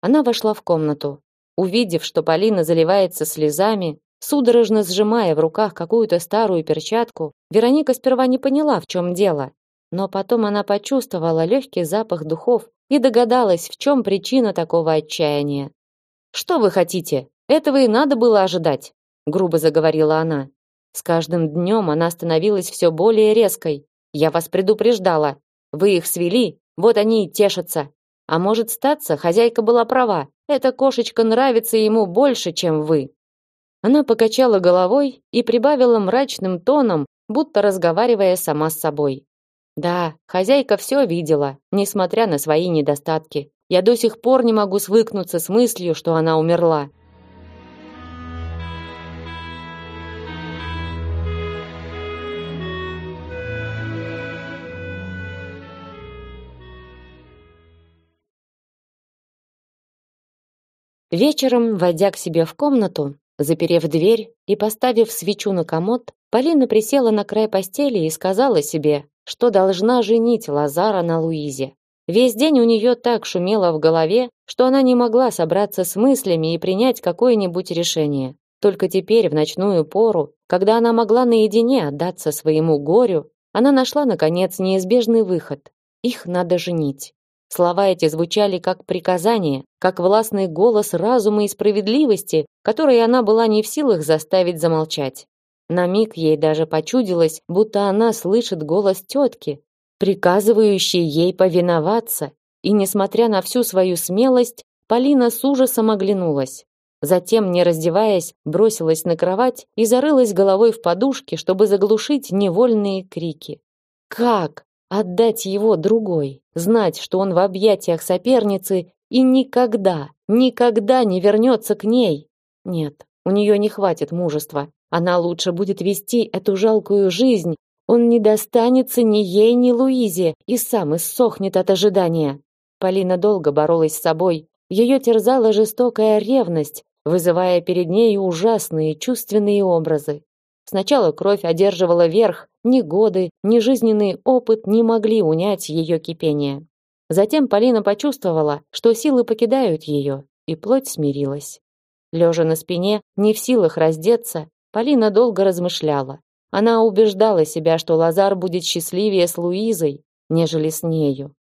Она вошла в комнату. Увидев, что Полина заливается слезами, судорожно сжимая в руках какую-то старую перчатку, Вероника сперва не поняла, в чем дело. Но потом она почувствовала легкий запах духов и догадалась, в чем причина такого отчаяния. «Что вы хотите? Этого и надо было ожидать», — грубо заговорила она. С каждым днем она становилась все более резкой. «Я вас предупреждала. Вы их свели, вот они и тешатся. А может статься, хозяйка была права. Эта кошечка нравится ему больше, чем вы. Она покачала головой и прибавила мрачным тоном, будто разговаривая сама с собой. Да, хозяйка все видела, несмотря на свои недостатки. Я до сих пор не могу свыкнуться с мыслью, что она умерла. Вечером, войдя к себе в комнату, заперев дверь и поставив свечу на комод, Полина присела на край постели и сказала себе, что должна женить Лазара на Луизе. Весь день у нее так шумело в голове, что она не могла собраться с мыслями и принять какое-нибудь решение. Только теперь, в ночную пору, когда она могла наедине отдаться своему горю, она нашла, наконец, неизбежный выход. Их надо женить. Слова эти звучали как приказание, как властный голос разума и справедливости, который она была не в силах заставить замолчать. На миг ей даже почудилось, будто она слышит голос тетки, приказывающий ей повиноваться, и, несмотря на всю свою смелость, Полина с ужасом оглянулась. Затем, не раздеваясь, бросилась на кровать и зарылась головой в подушки, чтобы заглушить невольные крики. Как? Отдать его другой, знать, что он в объятиях соперницы и никогда, никогда не вернется к ней. Нет, у нее не хватит мужества. Она лучше будет вести эту жалкую жизнь. Он не достанется ни ей, ни Луизе и сам иссохнет от ожидания. Полина долго боролась с собой. Ее терзала жестокая ревность, вызывая перед ней ужасные чувственные образы. Сначала кровь одерживала верх, ни годы, ни жизненный опыт не могли унять ее кипение. Затем Полина почувствовала, что силы покидают ее, и плоть смирилась. Лежа на спине, не в силах раздеться, Полина долго размышляла. Она убеждала себя, что Лазар будет счастливее с Луизой, нежели с нею.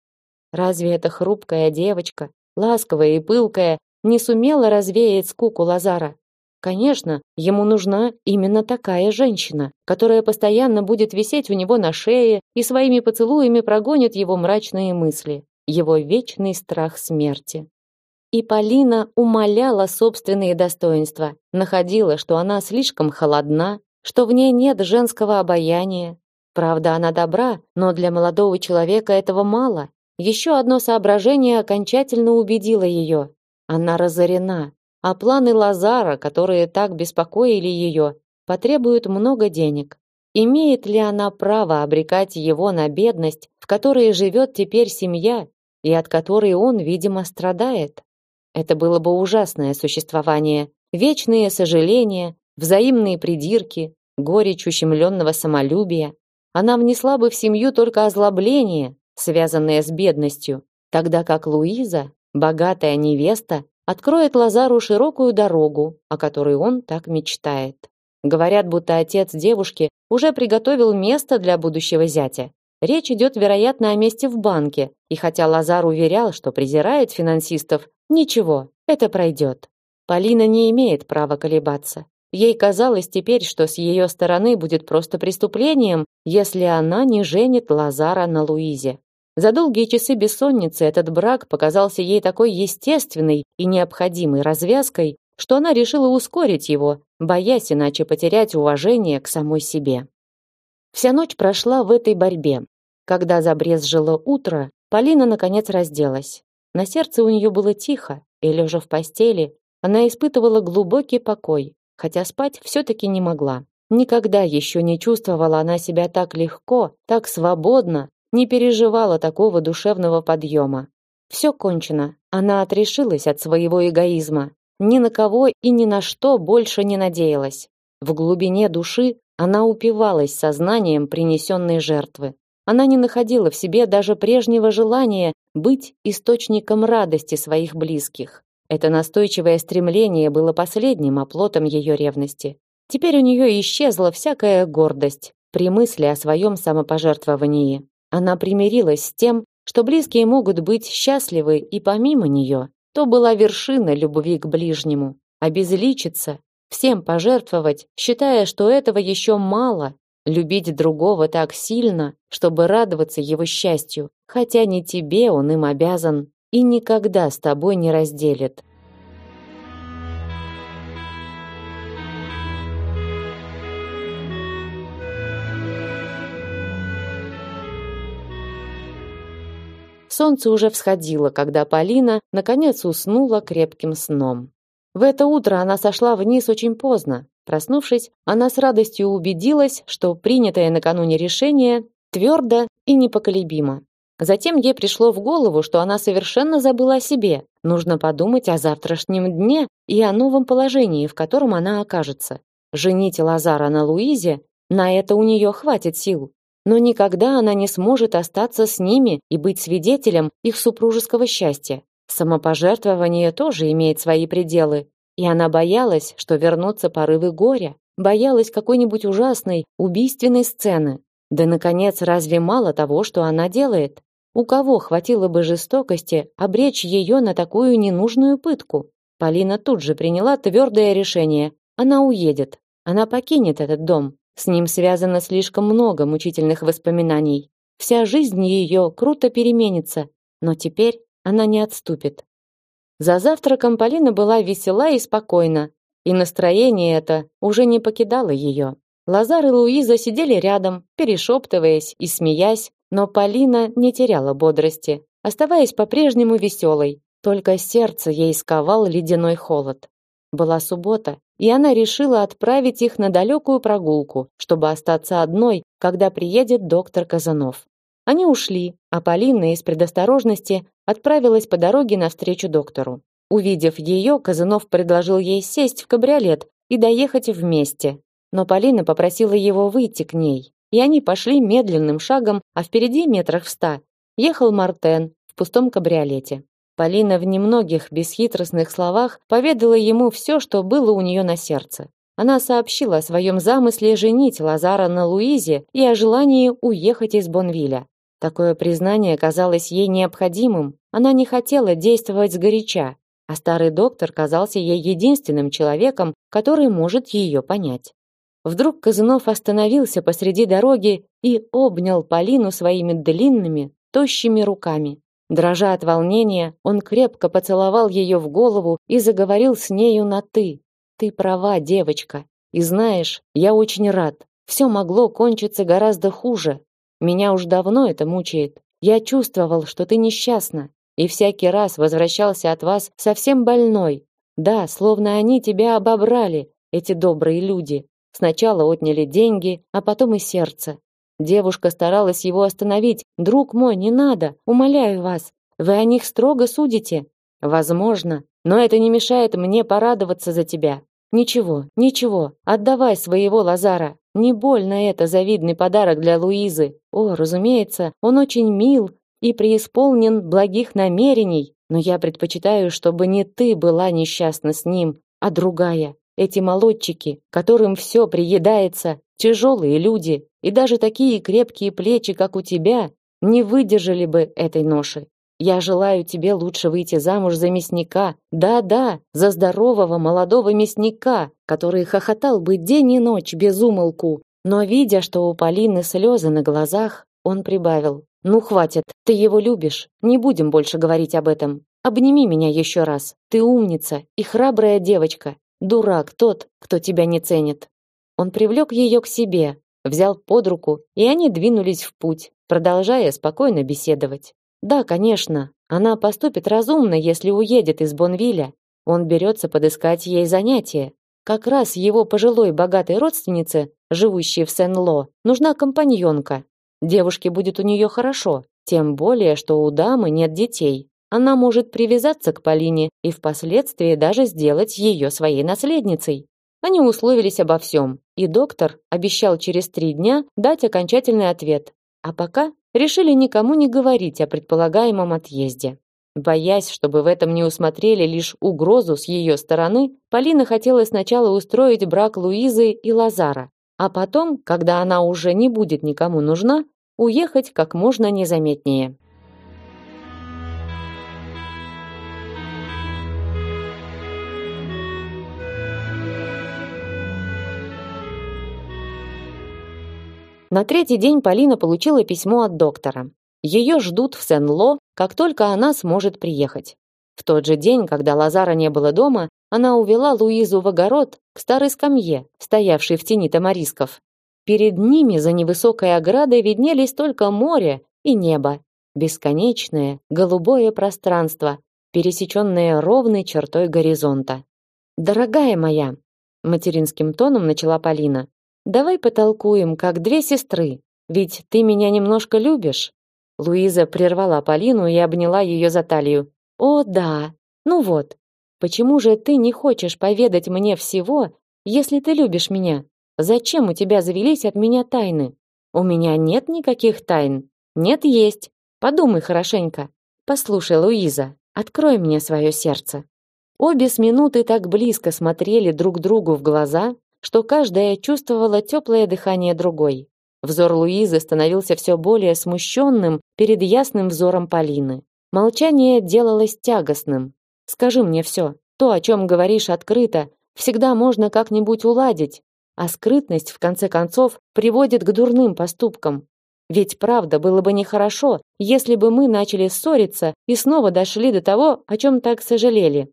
Разве эта хрупкая девочка, ласковая и пылкая, не сумела развеять скуку Лазара? Конечно, ему нужна именно такая женщина, которая постоянно будет висеть у него на шее и своими поцелуями прогонит его мрачные мысли, его вечный страх смерти. И Полина умаляла собственные достоинства, находила, что она слишком холодна, что в ней нет женского обаяния. Правда, она добра, но для молодого человека этого мало. Еще одно соображение окончательно убедило ее. Она разорена, а планы Лазара, которые так беспокоили ее, потребуют много денег. Имеет ли она право обрекать его на бедность, в которой живет теперь семья и от которой он, видимо, страдает? Это было бы ужасное существование, вечные сожаления, взаимные придирки, горечь ущемленного самолюбия. Она внесла бы в семью только озлобление, связанное с бедностью, тогда как Луиза, богатая невеста, откроет Лазару широкую дорогу, о которой он так мечтает. Говорят, будто отец девушки уже приготовил место для будущего зятя. Речь идет, вероятно, о месте в банке, и хотя Лазар уверял, что презирает финансистов, ничего, это пройдет. Полина не имеет права колебаться. Ей казалось теперь, что с ее стороны будет просто преступлением, если она не женит Лазара на Луизе. За долгие часы бессонницы этот брак показался ей такой естественной и необходимой развязкой, что она решила ускорить его, боясь иначе потерять уважение к самой себе. Вся ночь прошла в этой борьбе. Когда забрезжило утро, Полина наконец разделась. На сердце у нее было тихо, и лежа в постели, она испытывала глубокий покой, хотя спать все-таки не могла. Никогда еще не чувствовала она себя так легко, так свободно, не переживала такого душевного подъема. Все кончено. Она отрешилась от своего эгоизма. Ни на кого и ни на что больше не надеялась. В глубине души она упивалась сознанием принесенной жертвы. Она не находила в себе даже прежнего желания быть источником радости своих близких. Это настойчивое стремление было последним оплотом ее ревности. Теперь у нее исчезла всякая гордость при мысли о своем самопожертвовании. Она примирилась с тем, что близкие могут быть счастливы и помимо нее. То была вершина любви к ближнему. Обезличиться, всем пожертвовать, считая, что этого еще мало, любить другого так сильно, чтобы радоваться его счастью, хотя не тебе он им обязан и никогда с тобой не разделит. Солнце уже всходило, когда Полина наконец уснула крепким сном. В это утро она сошла вниз очень поздно. Проснувшись, она с радостью убедилась, что принятое накануне решение твердо и непоколебимо. Затем ей пришло в голову, что она совершенно забыла о себе. Нужно подумать о завтрашнем дне и о новом положении, в котором она окажется. Женить Лазара на Луизе, на это у нее хватит сил. Но никогда она не сможет остаться с ними и быть свидетелем их супружеского счастья. Самопожертвование тоже имеет свои пределы, и она боялась, что вернутся порывы горя, боялась какой-нибудь ужасной, убийственной сцены. Да, наконец, разве мало того, что она делает? У кого хватило бы жестокости обречь ее на такую ненужную пытку? Полина тут же приняла твердое решение. Она уедет. Она покинет этот дом. С ним связано слишком много мучительных воспоминаний. Вся жизнь ее круто переменится, но теперь она не отступит. За завтраком Полина была весела и спокойна, и настроение это уже не покидало ее. Лазар и Луиза сидели рядом, перешептываясь и смеясь, но Полина не теряла бодрости, оставаясь по-прежнему веселой. Только сердце ей сковал ледяной холод. Была суббота, и она решила отправить их на далекую прогулку, чтобы остаться одной, когда приедет доктор Казанов. Они ушли, а Полина из предосторожности отправилась по дороге навстречу доктору. Увидев ее, Казанов предложил ей сесть в кабриолет и доехать вместе. Но Полина попросила его выйти к ней, и они пошли медленным шагом, а впереди метрах в ста ехал Мартен в пустом кабриолете. Полина в немногих бесхитростных словах поведала ему все, что было у нее на сердце. Она сообщила о своем замысле женить Лазара на Луизе и о желании уехать из Бонвиля. Такое признание казалось ей необходимым. Она не хотела действовать сгоряча, а старый доктор казался ей единственным человеком, который может ее понять. Вдруг Казанов остановился посреди дороги и обнял Полину своими длинными, тощими руками. Дрожа от волнения, он крепко поцеловал ее в голову и заговорил с нею на «ты». «Ты права, девочка. И знаешь, я очень рад. Все могло кончиться гораздо хуже. Меня уж давно это мучает. Я чувствовал, что ты несчастна, и всякий раз возвращался от вас совсем больной. Да, словно они тебя обобрали, эти добрые люди. Сначала отняли деньги, а потом и сердце. Девушка старалась его остановить. Друг мой, не надо, умоляю вас. Вы о них строго судите. Возможно, но это не мешает мне порадоваться за тебя. Ничего, ничего. Отдавай своего Лазара. Не больно это завидный подарок для Луизы. О, разумеется, он очень мил и преисполнен благих намерений, но я предпочитаю, чтобы не ты была несчастна с ним, а другая. Эти молодчики, которым все приедается, тяжелые люди, и даже такие крепкие плечи, как у тебя, не выдержали бы этой ноши. Я желаю тебе лучше выйти замуж за мясника. Да-да, за здорового молодого мясника, который хохотал бы день и ночь без умолку. Но видя, что у Полины слезы на глазах, он прибавил: "Ну хватит, ты его любишь. Не будем больше говорить об этом. Обними меня еще раз. Ты умница и храбрая девочка. Дурак тот, кто тебя не ценит". Он привлек ее к себе, взял под руку, и они двинулись в путь, продолжая спокойно беседовать. Да, конечно, она поступит разумно, если уедет из Бонвиля. Он берется подыскать ей занятие. Как раз его пожилой богатой родственнице, живущей в Сен-Ло, нужна компаньонка. Девушке будет у нее хорошо, тем более, что у дамы нет детей. Она может привязаться к Полине и впоследствии даже сделать ее своей наследницей. Они условились обо всем, и доктор обещал через три дня дать окончательный ответ. А пока решили никому не говорить о предполагаемом отъезде. Боясь, чтобы в этом не усмотрели лишь угрозу с ее стороны, Полина хотела сначала устроить брак Луизы и Лазара, а потом, когда она уже не будет никому нужна, уехать как можно незаметнее. На третий день Полина получила письмо от доктора. Ее ждут в Сен-Ло, как только она сможет приехать. В тот же день, когда Лазара не было дома, она увела Луизу в огород к старой скамье, стоявшей в тени тамарисков. Перед ними за невысокой оградой виднелись только море и небо, бесконечное голубое пространство, пересеченное ровной чертой горизонта. «Дорогая моя», — материнским тоном начала Полина, «давай потолкуем, как две сестры, ведь ты меня немножко любишь». Луиза прервала Полину и обняла ее за талию. О, да. Ну вот. Почему же ты не хочешь поведать мне всего, если ты любишь меня? Зачем у тебя завелись от меня тайны? У меня нет никаких тайн. Нет, есть. Подумай хорошенько. Послушай, Луиза, открой мне свое сердце. Обе с минуты так близко смотрели друг другу в глаза, что каждая чувствовала теплое дыхание другой. Взор Луизы становился все более смущенным перед ясным взором Полины. Молчание делалось тягостным. Скажи мне все. То, о чем говоришь открыто, всегда можно как-нибудь уладить, а скрытность в конце концов приводит к дурным поступкам. Ведь правда было бы нехорошо, если бы мы начали ссориться и снова дошли до того, о чем так сожалели.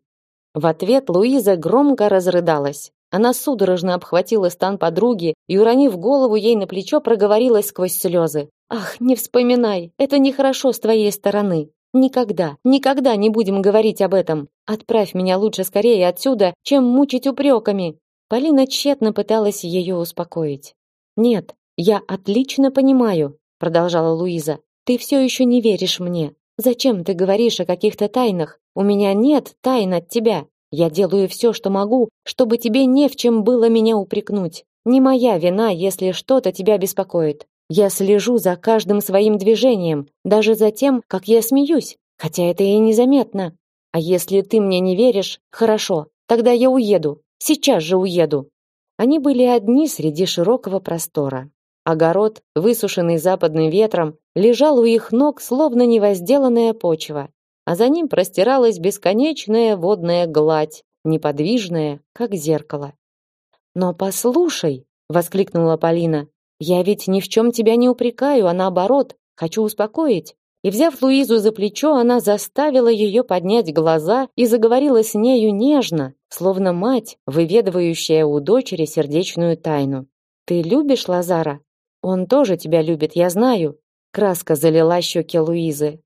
В ответ Луиза громко разрыдалась. Она судорожно обхватила стан подруги и, уронив голову ей на плечо, проговорила сквозь слезы. «Ах, не вспоминай, это нехорошо с твоей стороны. Никогда, никогда не будем говорить об этом. Отправь меня лучше скорее отсюда, чем мучить упреками». Полина тщетно пыталась ее успокоить. «Нет, я отлично понимаю», продолжала Луиза. «Ты все еще не веришь мне. Зачем ты говоришь о каких-то тайнах? У меня нет тайн от тебя. Я делаю все, что могу, чтобы тебе не в чем было меня упрекнуть. Не моя вина, если что-то тебя беспокоит. Я слежу за каждым своим движением, даже за тем, как я смеюсь, хотя это и незаметно. А если ты мне не веришь, хорошо, тогда я уеду. Сейчас же уеду. Они были одни среди широкого простора. Огород, высушенный западным ветром, лежал у их ног, словно невозделанная почва а за ним простиралась бесконечная водная гладь, неподвижная, как зеркало. «Но послушай!» — воскликнула Полина. «Я ведь ни в чем тебя не упрекаю, а наоборот, хочу успокоить». И, взяв Луизу за плечо, она заставила ее поднять глаза и заговорила с нею нежно, словно мать, выведывающая у дочери сердечную тайну. «Ты любишь Лазара? Он тоже тебя любит, я знаю». Краска залила щеки Луизы.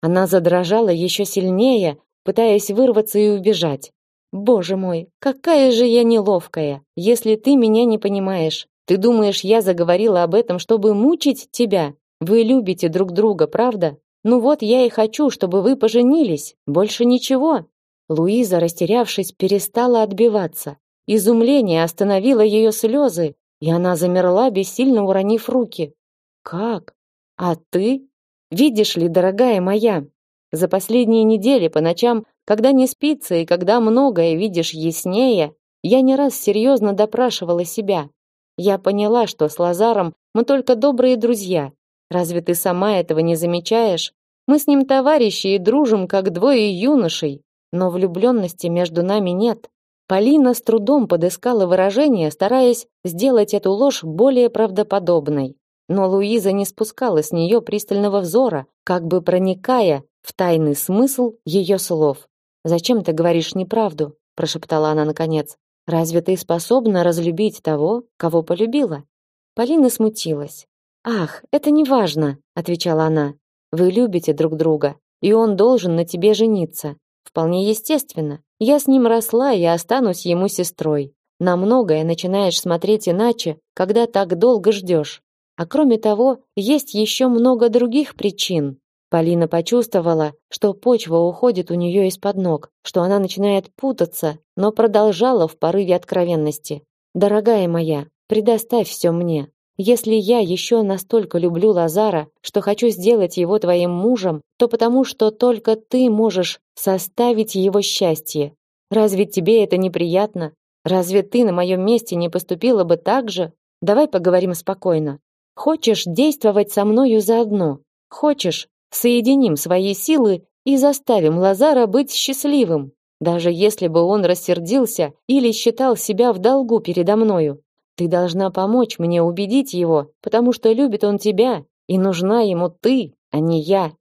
Она задрожала еще сильнее, пытаясь вырваться и убежать. Боже мой, какая же я неловкая, если ты меня не понимаешь. Ты думаешь, я заговорила об этом, чтобы мучить тебя? Вы любите друг друга, правда? Ну вот я и хочу, чтобы вы поженились. Больше ничего. Луиза, растерявшись, перестала отбиваться. Изумление остановило ее слезы, и она замерла, бессильно уронив руки. Как? А ты? Видишь ли, дорогая моя, за последние недели по ночам, когда не спится и когда многое видишь яснее, я не раз серьезно допрашивала себя. Я поняла, что с Лазаром мы только добрые друзья. Разве ты сама этого не замечаешь? Мы с ним товарищи и дружим, как двое юношей, но влюбленности между нами нет. Полина с трудом подыскала выражение, стараясь сделать эту ложь более правдоподобной. Но Луиза не спускала с нее пристального взора, как бы проникая в тайный смысл ее слов. «Зачем ты говоришь неправду?» – прошептала она наконец. «Разве ты способна разлюбить того, кого полюбила?» Полина смутилась. «Ах, это не важно», – отвечала она. «Вы любите друг друга, и он должен на тебе жениться. Вполне естественно. Я с ним росла и останусь ему сестрой. На многое начинаешь смотреть иначе, когда так долго ждешь. А кроме того, есть еще много других причин. Полина почувствовала, что почва уходит у нее из-под ног, что она начинает путаться, но продолжала в порыве откровенности. «Дорогая моя, предоставь все мне. Если я еще настолько люблю Лазара, что хочу сделать его твоим мужем, то потому что только ты можешь составить его счастье. Разве тебе это неприятно? Разве ты на моем месте не поступила бы так же? Давай поговорим спокойно. Хочешь действовать со мною заодно? Хочешь, соединим свои силы и заставим Лазара быть счастливым, даже если бы он рассердился или считал себя в долгу передо мною. Ты должна помочь мне убедить его, потому что любит он тебя, и нужна ему ты, а не я.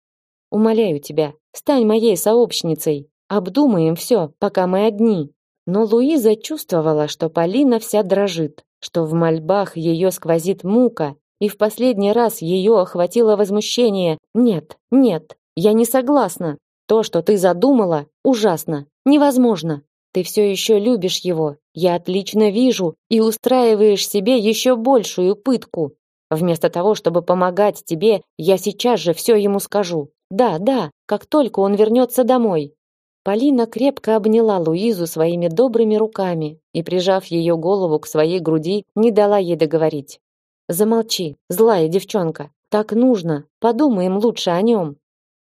Умоляю тебя, стань моей сообщницей. Обдумаем все, пока мы одни. Но Луиза чувствовала, что Полина вся дрожит, что в мольбах ее сквозит мука, и в последний раз ее охватило возмущение. Нет, нет, я не согласна. То, что ты задумала, ужасно, невозможно. Ты все еще любишь его, я отлично вижу, и устраиваешь себе еще большую пытку. Вместо того, чтобы помогать тебе, я сейчас же все ему скажу. Да, да, как только он вернется домой. Полина крепко обняла Луизу своими добрыми руками и, прижав ее голову к своей груди, не дала ей договорить. Замолчи, злая девчонка. Так нужно. Подумаем лучше о нем.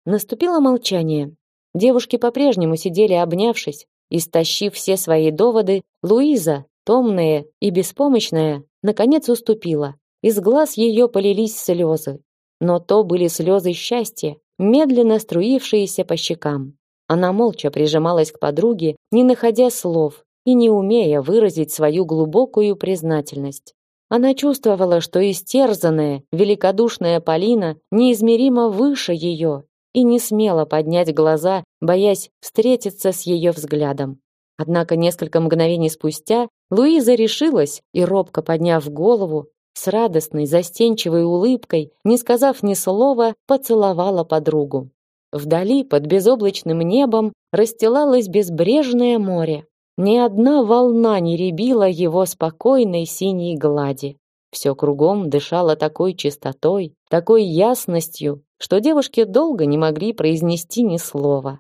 Наступило молчание. Девушки по-прежнему сидели обнявшись, Истощив все свои доводы, Луиза, томная и беспомощная, наконец уступила. Из глаз ее полились слезы. Но то были слезы счастья, медленно струившиеся по щекам. Она молча прижималась к подруге, не находя слов и не умея выразить свою глубокую признательность. Она чувствовала, что истерзанная, великодушная Полина неизмеримо выше ее и не смела поднять глаза, боясь встретиться с ее взглядом. Однако несколько мгновений спустя Луиза решилась и робко подняв голову, с радостной, застенчивой улыбкой, не сказав ни слова, поцеловала подругу. Вдали под безоблачным небом расстилалось безбрежное море. Ни одна волна не ребила его спокойной синей глади. Все кругом дышало такой чистотой, такой ясностью, что девушки долго не могли произнести ни слова.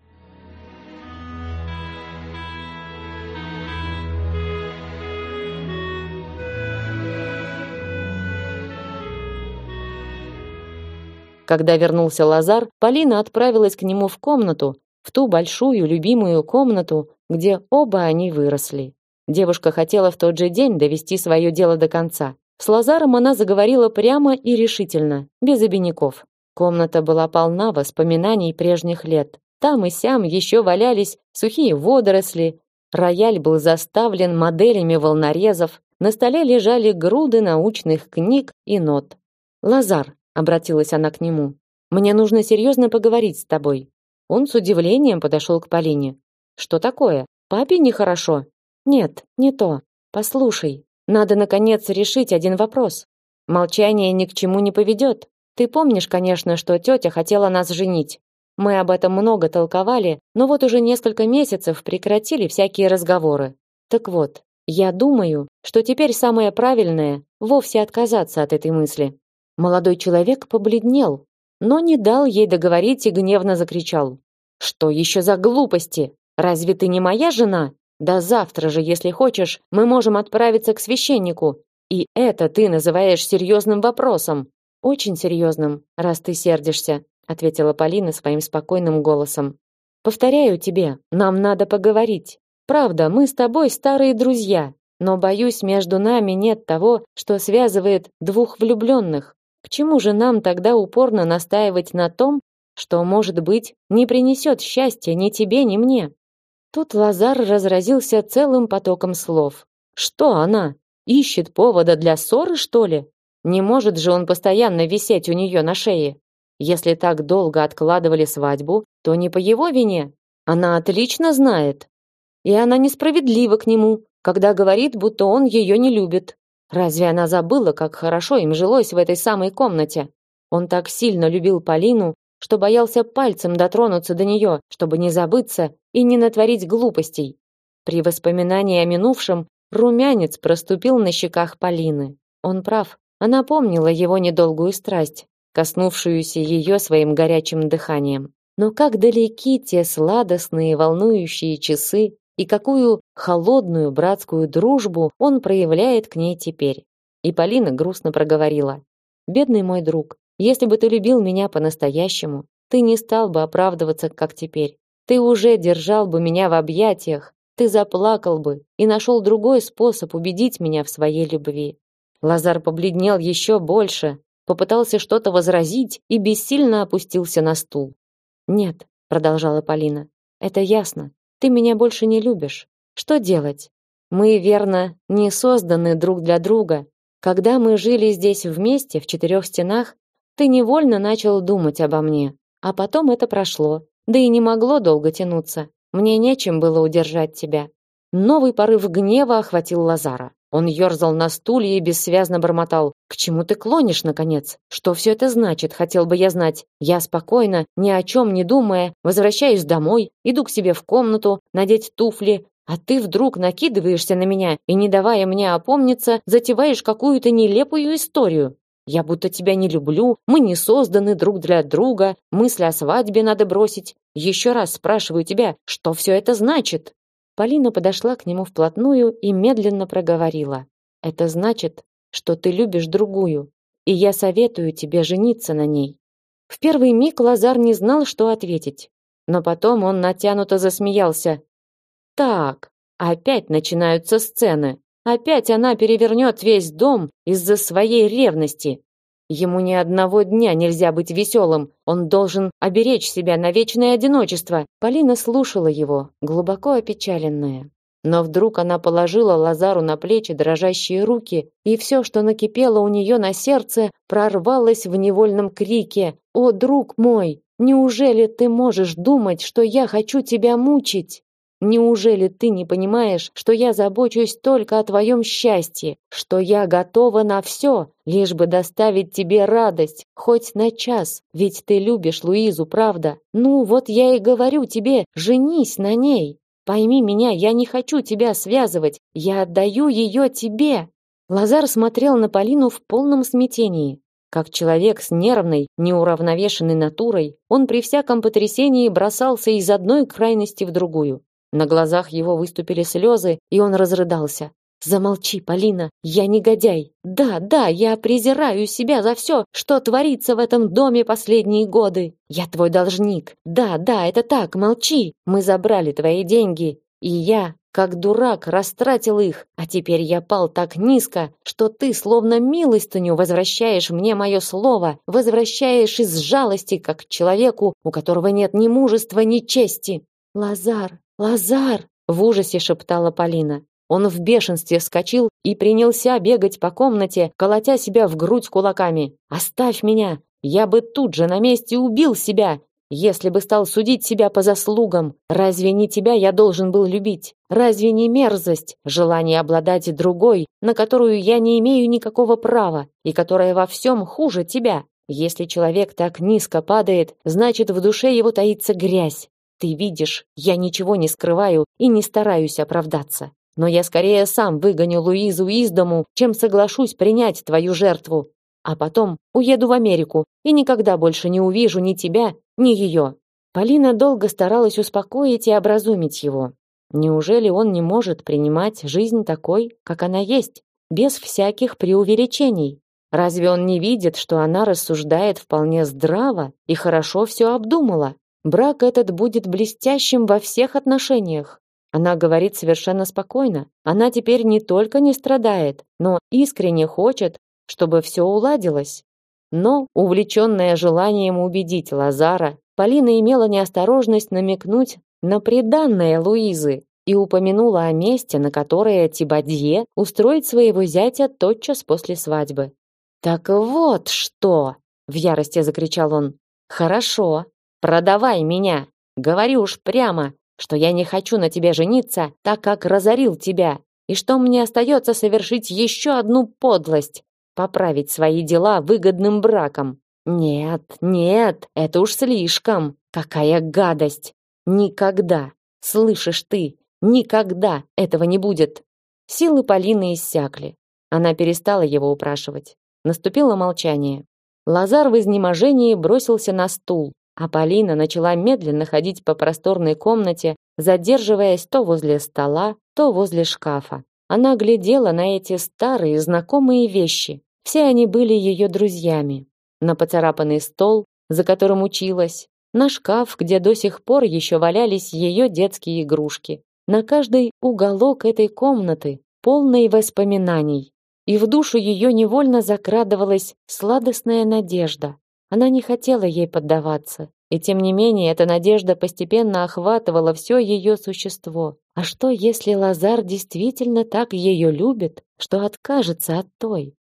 Когда вернулся Лазар, Полина отправилась к нему в комнату, в ту большую любимую комнату, где оба они выросли. Девушка хотела в тот же день довести свое дело до конца. С Лазаром она заговорила прямо и решительно, без обиняков. Комната была полна воспоминаний прежних лет. Там и сям еще валялись сухие водоросли, рояль был заставлен моделями волнорезов, на столе лежали груды научных книг и нот. «Лазар», — обратилась она к нему, — «мне нужно серьезно поговорить с тобой». Он с удивлением подошел к Полине. «Что такое? Папе нехорошо?» «Нет, не то. Послушай, надо, наконец, решить один вопрос. Молчание ни к чему не поведет. Ты помнишь, конечно, что тетя хотела нас женить. Мы об этом много толковали, но вот уже несколько месяцев прекратили всякие разговоры. Так вот, я думаю, что теперь самое правильное вовсе отказаться от этой мысли. Молодой человек побледнел, но не дал ей договорить и гневно закричал: "Что еще за глупости? Разве ты не моя жена? Да завтра же, если хочешь, мы можем отправиться к священнику. И это ты называешь серьезным вопросом. Очень серьезным, раз ты сердишься, ответила Полина своим спокойным голосом. Повторяю тебе, нам надо поговорить. Правда, мы с тобой старые друзья, но боюсь, между нами нет того, что связывает двух влюбленных. Чему же нам тогда упорно настаивать на том, что, может быть, не принесет счастья ни тебе, ни мне? Тут Лазар разразился целым потоком слов. Что она? Ищет повода для ссоры, что ли? Не может же он постоянно висеть у нее на шее. Если так долго откладывали свадьбу, то не по его вине. Она отлично знает. И она несправедлива к нему, когда говорит, будто он ее не любит. Разве она забыла, как хорошо им жилось в этой самой комнате? Он так сильно любил Полину, что боялся пальцем дотронуться до нее, чтобы не забыться и не натворить глупостей. При воспоминании о минувшем румянец проступил на щеках Полины. Он прав. Она помнила его недолгую страсть, коснувшуюся ее своим горячим дыханием. Но как далеки те сладостные, волнующие часы, и какую холодную братскую дружбу он проявляет к ней теперь. и Полина грустно проговорила. «Бедный мой друг, если бы ты любил меня по-настоящему, ты не стал бы оправдываться, как теперь. Ты уже держал бы меня в объятиях, ты заплакал бы и нашел другой способ убедить меня в своей любви. Лазар побледнел еще больше, попытался что-то возразить и бессильно опустился на стул. Нет, продолжала Полина. Это ясно. Ты меня больше не любишь. Что делать? Мы, верно, не созданы друг для друга. Когда мы жили здесь вместе в четырех стенах, ты невольно начал думать обо мне, а потом это прошло. Да и не могло долго тянуться. Мне нечем было удержать тебя. Новый порыв гнева охватил Лазара. Он ерзал на стуле и бессвязно бормотал. «К чему ты клонишь, наконец? Что все это значит, хотел бы я знать. Я спокойно, ни о чем не думая, возвращаюсь домой, иду к себе в комнату, надеть туфли, а ты вдруг накидываешься на меня и, не давая мне опомниться, затеваешь какую-то нелепую историю. Я будто тебя не люблю, мы не созданы друг для друга, мысли о свадьбе надо бросить. Еще раз спрашиваю тебя, что все это значит?» Полина подошла к нему вплотную и медленно проговорила. «Это значит, что ты любишь другую, и я советую тебе жениться на ней». В первый миг Лазар не знал, что ответить, но потом он натянуто засмеялся. «Так, опять начинаются сцены. Опять она перевернет весь дом из-за своей ревности. Ему ни одного дня нельзя быть веселым. Он должен оберечь себя на вечное одиночество. Полина слушала его, глубоко опечаленная. Но вдруг она положила Лазару на плечи дрожащие руки, и все, что накипело у нее на сердце, прорвалось в невольном крике: "О, друг мой, неужели ты можешь думать, что я хочу тебя мучить?" Неужели ты не понимаешь, что я забочусь только о твоем счастье, что я готова на все, лишь бы доставить тебе радость, хоть на час, ведь ты любишь Луизу, правда? Ну, вот я и говорю тебе, женись на ней. Пойми меня, я не хочу тебя связывать, я отдаю ее тебе. Лазар смотрел на Полину в полном смятении. Как человек с нервной, неуравновешенной натурой, он при всяком потрясении бросался из одной крайности в другую. На глазах его выступили слезы, и он разрыдался. Замолчи, Полина, я негодяй. Да, да, я презираю себя за все, что творится в этом доме последние годы. Я твой должник. Да, да, это так, молчи. Мы забрали твои деньги, и я, как дурак, растратил их. А теперь я пал так низко, что ты словно милостыню возвращаешь мне мое слово, возвращаешь из жалости, как человеку, у которого нет ни мужества, ни чести. Лазар, Лазар, в ужасе шептала Полина. Он в бешенстве вскочил и принялся бегать по комнате, колотя себя в грудь кулаками. Оставь меня, я бы тут же на месте убил себя, если бы стал судить себя по заслугам. Разве не тебя я должен был любить? Разве не мерзость, желание обладать другой, на которую я не имею никакого права и которая во всем хуже тебя? Если человек так низко падает, значит в душе его таится грязь. Ты видишь, я ничего не скрываю и не стараюсь оправдаться. Но я скорее сам выгоню Луизу из дому, чем соглашусь принять твою жертву. А потом уеду в Америку и никогда больше не увижу ни тебя, ни ее». Полина долго старалась успокоить и образумить его. Неужели он не может принимать жизнь такой, как она есть, без всяких преувеличений? Разве он не видит, что она рассуждает вполне здраво и хорошо все обдумала? Брак этот будет блестящим во всех отношениях. Она говорит совершенно спокойно. Она теперь не только не страдает, но искренне хочет, чтобы все уладилось. Но, увлеченная желанием убедить Лазара, Полина имела неосторожность намекнуть на преданное Луизы и упомянула о месте, на которое Тибадье устроит своего зятя тотчас после свадьбы. «Так вот что!» — в ярости закричал он. «Хорошо, Продавай меня. Говори уж прямо, что я не хочу на тебе жениться, так как разорил тебя, и что мне остается совершить еще одну подлость, поправить свои дела выгодным браком. Нет, нет, это уж слишком. Какая гадость. Никогда. Слышишь ты? Никогда этого не будет. Силы Полины иссякли. Она перестала его упрашивать. Наступило молчание. Лазар в изнеможении бросился на стул, а Полина начала медленно ходить по просторной комнате, задерживаясь то возле стола, то возле шкафа. Она глядела на эти старые знакомые вещи. Все они были ее друзьями. На поцарапанный стол, за которым училась, на шкаф, где до сих пор еще валялись ее детские игрушки, на каждый уголок этой комнаты, полной воспоминаний. И в душу ее невольно закрадывалась сладостная надежда. Она не хотела ей поддаваться, и тем не менее эта надежда постепенно охватывала все ее существо. А что, если Лазар действительно так ее любит, что откажется от той?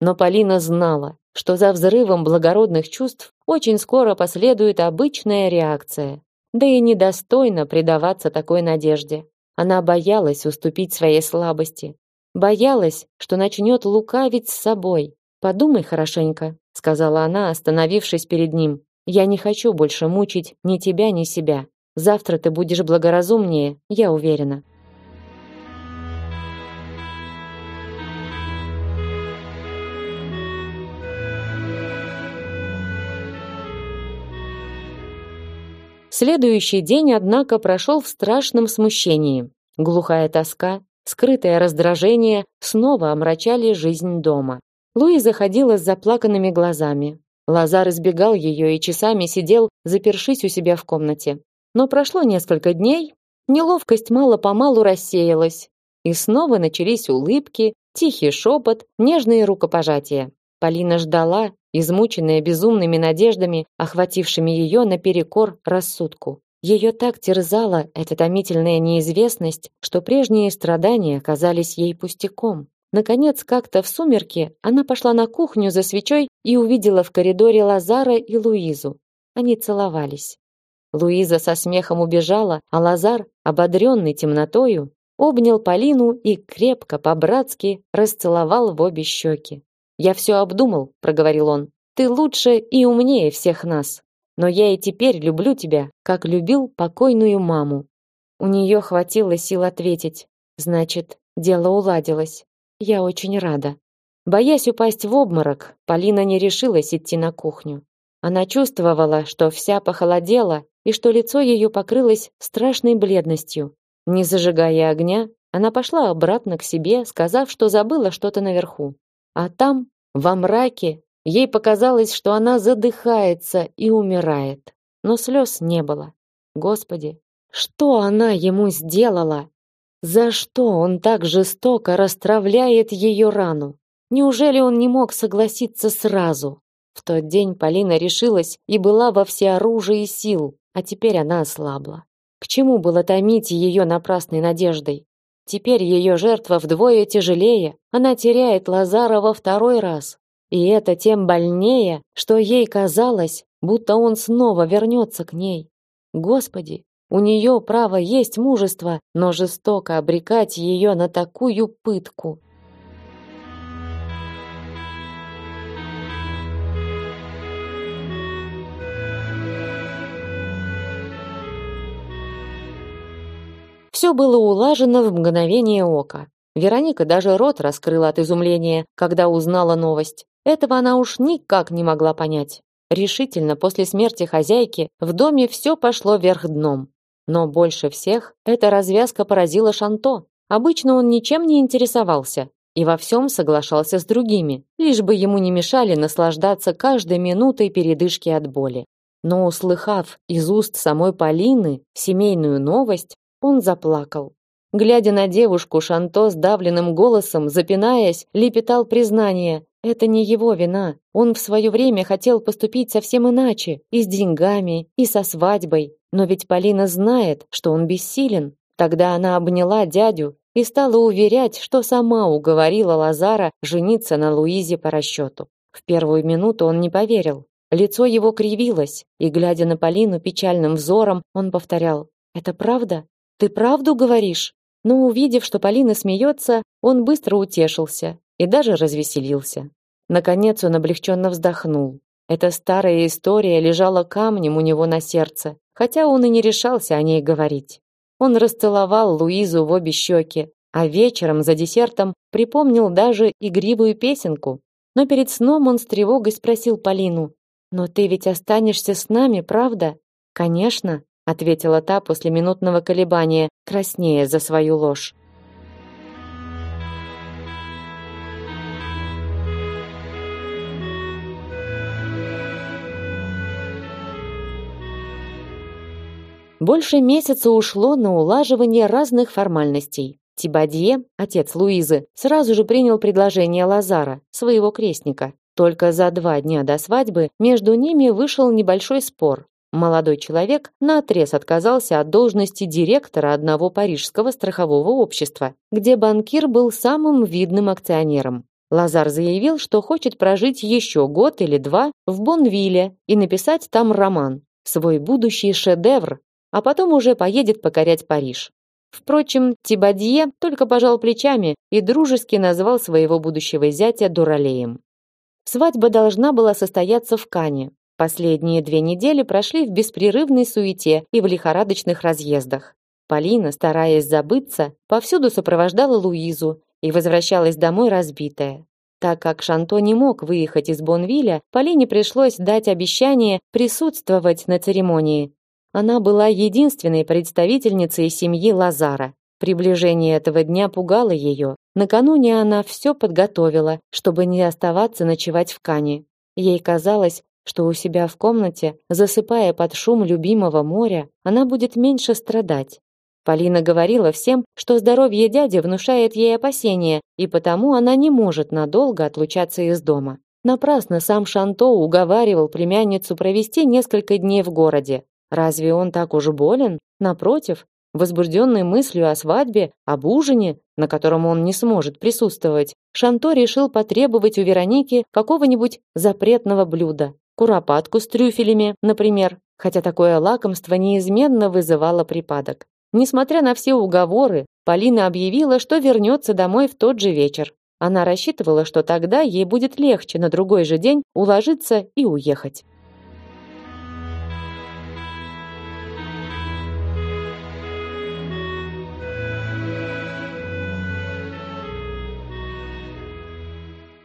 Но Полина знала, что за взрывом благородных чувств очень скоро последует обычная реакция. Да и недостойно предаваться такой надежде. Она боялась уступить своей слабости. Боялась, что начнет лукавить с собой. «Подумай хорошенько», — сказала она, остановившись перед ним. Я не хочу больше мучить ни тебя, ни себя. Завтра ты будешь благоразумнее, я уверена. Следующий день, однако, прошел в страшном смущении. Глухая тоска, скрытое раздражение снова омрачали жизнь дома. Луиза ходила с заплаканными глазами. Лазар избегал ее и часами сидел, запершись у себя в комнате. Но прошло несколько дней, неловкость мало-помалу рассеялась, и снова начались улыбки, тихий шепот, нежные рукопожатия. Полина ждала, измученная безумными надеждами, охватившими ее наперекор рассудку. Ее так терзала эта томительная неизвестность, что прежние страдания казались ей пустяком. Наконец, как-то в сумерки она пошла на кухню за свечой и увидела в коридоре Лазара и Луизу. Они целовались. Луиза со смехом убежала, а Лазар, ободренный темнотою, обнял Полину и крепко, по-братски, расцеловал в обе щеки. «Я все обдумал», — проговорил он. «Ты лучше и умнее всех нас. Но я и теперь люблю тебя, как любил покойную маму». У нее хватило сил ответить. Значит, дело уладилось. Я очень рада. Боясь упасть в обморок, Полина не решилась идти на кухню. Она чувствовала, что вся похолодела и что лицо ее покрылось страшной бледностью. Не зажигая огня, она пошла обратно к себе, сказав, что забыла что-то наверху. А там, во мраке, ей показалось, что она задыхается и умирает. Но слез не было. Господи, что она ему сделала? За что он так жестоко расстравляет ее рану? Неужели он не мог согласиться сразу? В тот день Полина решилась и была во всеоружии сил, а теперь она ослабла. К чему было томить ее напрасной надеждой? Теперь ее жертва вдвое тяжелее, она теряет Лазара во второй раз. И это тем больнее, что ей казалось, будто он снова вернется к ней. Господи, у нее право есть мужество, но жестоко обрекать ее на такую пытку. Все было улажено в мгновение ока. Вероника даже рот раскрыла от изумления, когда узнала новость. Этого она уж никак не могла понять. Решительно после смерти хозяйки в доме все пошло вверх дном. Но больше всех эта развязка поразила Шанто. Обычно он ничем не интересовался и во всем соглашался с другими, лишь бы ему не мешали наслаждаться каждой минутой передышки от боли. Но услыхав из уст самой Полины семейную новость, он заплакал. Глядя на девушку, Шанто с давленным голосом, запинаясь, лепетал признание. Это не его вина. Он в свое время хотел поступить совсем иначе, и с деньгами, и со свадьбой. Но ведь Полина знает, что он бессилен. Тогда она обняла дядю и стала уверять, что сама уговорила Лазара жениться на Луизе по расчету. В первую минуту он не поверил. Лицо его кривилось, и, глядя на Полину печальным взором, он повторял «Это правда? Ты правду говоришь?» Но увидев, что Полина смеется, он быстро утешился и даже развеселился. Наконец он облегченно вздохнул. Эта старая история лежала камнем у него на сердце, хотя он и не решался о ней говорить. Он расцеловал Луизу в обе щеки, а вечером за десертом припомнил даже игривую песенку. Но перед сном он с тревогой спросил Полину: "Но ты ведь останешься с нами, правда?" "Конечно", ответила та после минутного колебания, краснея за свою ложь. Больше месяца ушло на улаживание разных формальностей. Тибадье, отец Луизы, сразу же принял предложение Лазара, своего крестника. Только за два дня до свадьбы между ними вышел небольшой спор. Молодой человек наотрез отказался от должности директора одного парижского страхового общества, где банкир был самым видным акционером. Лазар заявил, что хочет прожить еще год или два в Бонвилле и написать там роман, свой будущий шедевр, а потом уже поедет покорять Париж. Впрочем, Тибадье только пожал плечами и дружески назвал своего будущего зятя дуралеем. Свадьба должна была состояться в Кане. Последние две недели прошли в беспрерывной суете и в лихорадочных разъездах. Полина, стараясь забыться, повсюду сопровождала Луизу и возвращалась домой разбитая. Так как Шанто не мог выехать из Бонвиля, Полине пришлось дать обещание присутствовать на церемонии, она была единственной представительницей семьи Лазара. Приближение этого дня пугало ее. Накануне она все подготовила, чтобы не оставаться ночевать в Кане. Ей казалось, что у себя в комнате, засыпая под шум любимого моря, она будет меньше страдать. Полина говорила всем, что здоровье дяди внушает ей опасения, и потому она не может надолго отлучаться из дома. Напрасно сам Шанто уговаривал племянницу провести несколько дней в городе. Разве он так уж болен? Напротив, возбужденный мыслью о свадьбе, об ужине, на котором он не сможет присутствовать, Шанто решил потребовать у Вероники какого-нибудь запретного блюда. Куропатку с трюфелями, например, хотя такое лакомство неизменно вызывало припадок. Несмотря на все уговоры, Полина объявила, что вернется домой в тот же вечер. Она рассчитывала, что тогда ей будет легче на другой же день уложиться и уехать.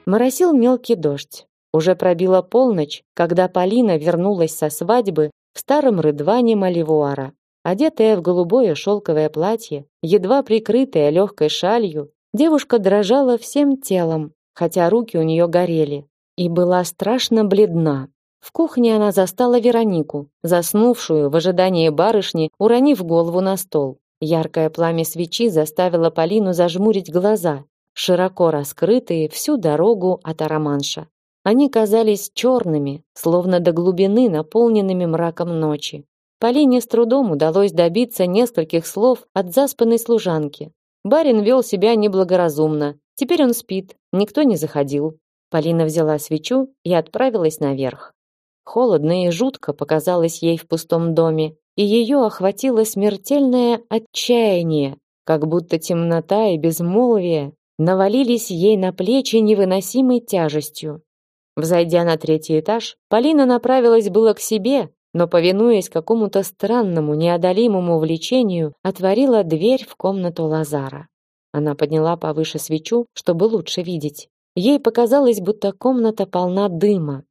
Моросил мелкий дождь. Уже пробила полночь, когда Полина вернулась со свадьбы в старом рыдване Маливуара. Одетая в голубое шелковое платье, едва прикрытая легкой шалью, девушка дрожала всем телом, хотя руки у нее горели, и была страшно бледна. В кухне она застала Веронику, заснувшую в ожидании барышни, уронив голову на стол. Яркое пламя свечи заставило Полину зажмурить глаза, широко раскрытые всю дорогу от Араманша. Они казались черными, словно до глубины наполненными мраком ночи. Полине с трудом удалось добиться нескольких слов от заспанной служанки. Барин вел себя неблагоразумно. Теперь он спит, никто не заходил. Полина взяла свечу и отправилась наверх. Холодно и жутко показалось ей в пустом доме, и ее охватило смертельное отчаяние, как будто темнота и безмолвие навалились ей на плечи невыносимой тяжестью. Взойдя на третий этаж, Полина направилась было к себе, но, повинуясь какому-то странному, неодолимому влечению, отворила дверь в комнату Лазара. Она подняла повыше свечу, чтобы лучше видеть. Ей показалось, будто комната полна дыма.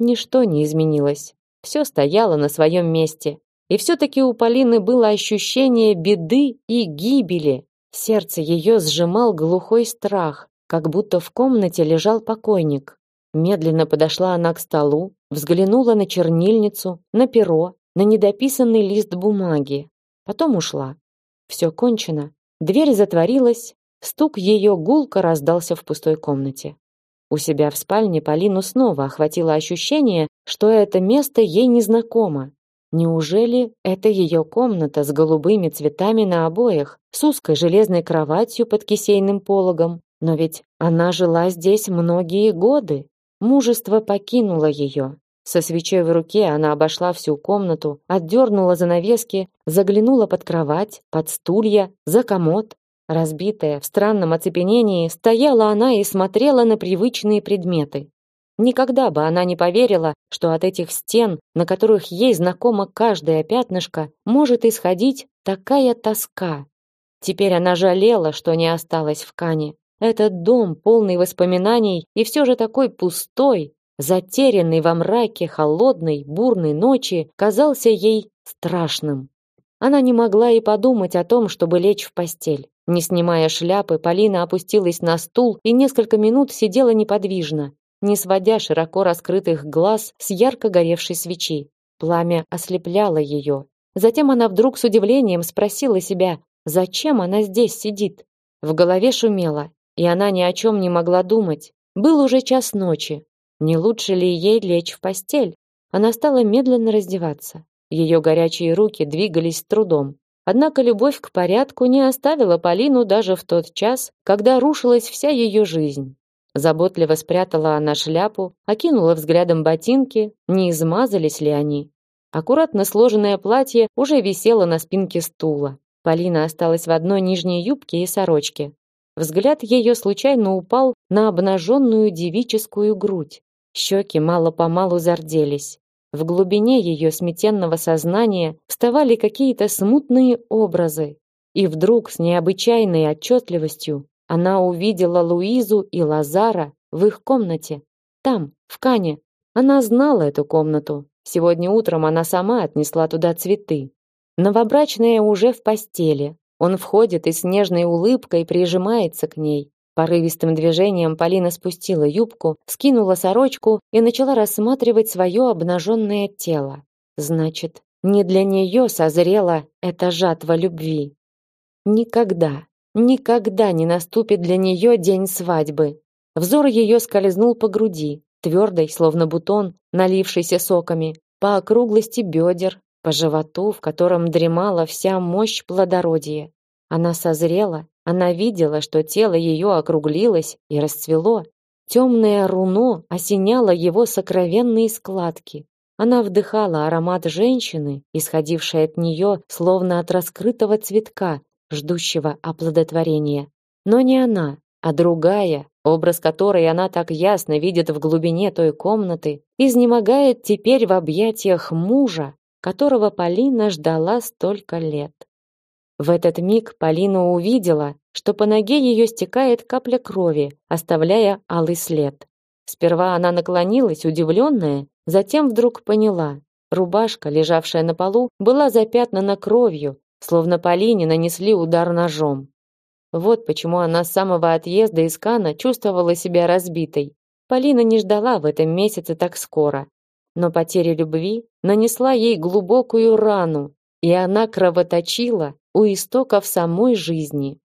Ничто не изменилось. Все стояло на своем месте. И все-таки у Полины было ощущение беды и гибели, Сердце ее сжимал глухой страх, как будто в комнате лежал покойник. Медленно подошла она к столу, взглянула на чернильницу, на перо, на недописанный лист бумаги. Потом ушла. Все кончено. Дверь затворилась, стук ее гулко раздался в пустой комнате. У себя в спальне Полину снова охватило ощущение, что это место ей незнакомо. Неужели это ее комната с голубыми цветами на обоях, с узкой железной кроватью под кисейным пологом? Но ведь она жила здесь многие годы. Мужество покинуло ее. Со свечой в руке она обошла всю комнату, отдернула занавески, заглянула под кровать, под стулья, за комод. Разбитая, в странном оцепенении, стояла она и смотрела на привычные предметы. Никогда бы она не поверила, что от этих стен, на которых ей знакомо каждое пятнышко, может исходить такая тоска. Теперь она жалела, что не осталась в Кане. Этот дом, полный воспоминаний и все же такой пустой, затерянный во мраке холодной, бурной ночи, казался ей страшным. Она не могла и подумать о том, чтобы лечь в постель. Не снимая шляпы, Полина опустилась на стул и несколько минут сидела неподвижно, не сводя широко раскрытых глаз с ярко горевшей свечи. Пламя ослепляло ее, Затем она вдруг с удивлением спросила себя, зачем она здесь сидит. В голове шумело, и она ни о чем не могла думать. Был уже час ночи. Не лучше ли ей лечь в постель? Она стала медленно раздеваться. Ее горячие руки двигались с трудом. Однако любовь к порядку не оставила Полину даже в тот час, когда рушилась вся ее жизнь. Заботливо спрятала она шляпу, окинула взглядом ботинки, не измазались ли они. Аккуратно сложенное платье уже висело на спинке стула. Полина осталась в одной нижней юбке и сорочке. Взгляд ее случайно упал на обнаженную девическую грудь. Щеки мало-помалу зарделись. В глубине ее сметенного сознания вставали какие-то смутные образы. И вдруг с необычайной отчетливостью она увидела Луизу и Лазара в их комнате. Там, в Кане. Она знала эту комнату. Сегодня утром она сама отнесла туда цветы. Новобрачная уже в постели. Он входит и с нежной улыбкой прижимается к ней. Порывистым движением Полина спустила юбку, скинула сорочку и начала рассматривать свое обнаженное тело. Значит, не для нее созрела эта жатва любви. Никогда, никогда не наступит для нее день свадьбы. Взор ее скользнул по груди, твердой, словно бутон, налившийся соками, по округлости бедер, по животу, в котором дремала вся мощь плодородия. Она созрела, она видела, что тело ее округлилось и расцвело. Темное руно осеняло его сокровенные складки. Она вдыхала аромат женщины, исходивший от нее, словно от раскрытого цветка, ждущего оплодотворения. Но не она, а другая, образ которой она так ясно видит в глубине той комнаты, изнемогает теперь в объятиях мужа, которого Полина ждала столько лет. В этот миг Полина увидела, что по ноге ее стекает капля крови, оставляя алый след. Сперва она наклонилась, удивленная, затем вдруг поняла. Рубашка, лежавшая на полу, была запятнана кровью, словно Полине нанесли удар ножом. Вот почему она с самого отъезда из Кана чувствовала себя разбитой. Полина не ждала в этом месяце так скоро. Но потеря любви нанесла ей глубокую рану, и она кровоточила, у истоков самой жизни.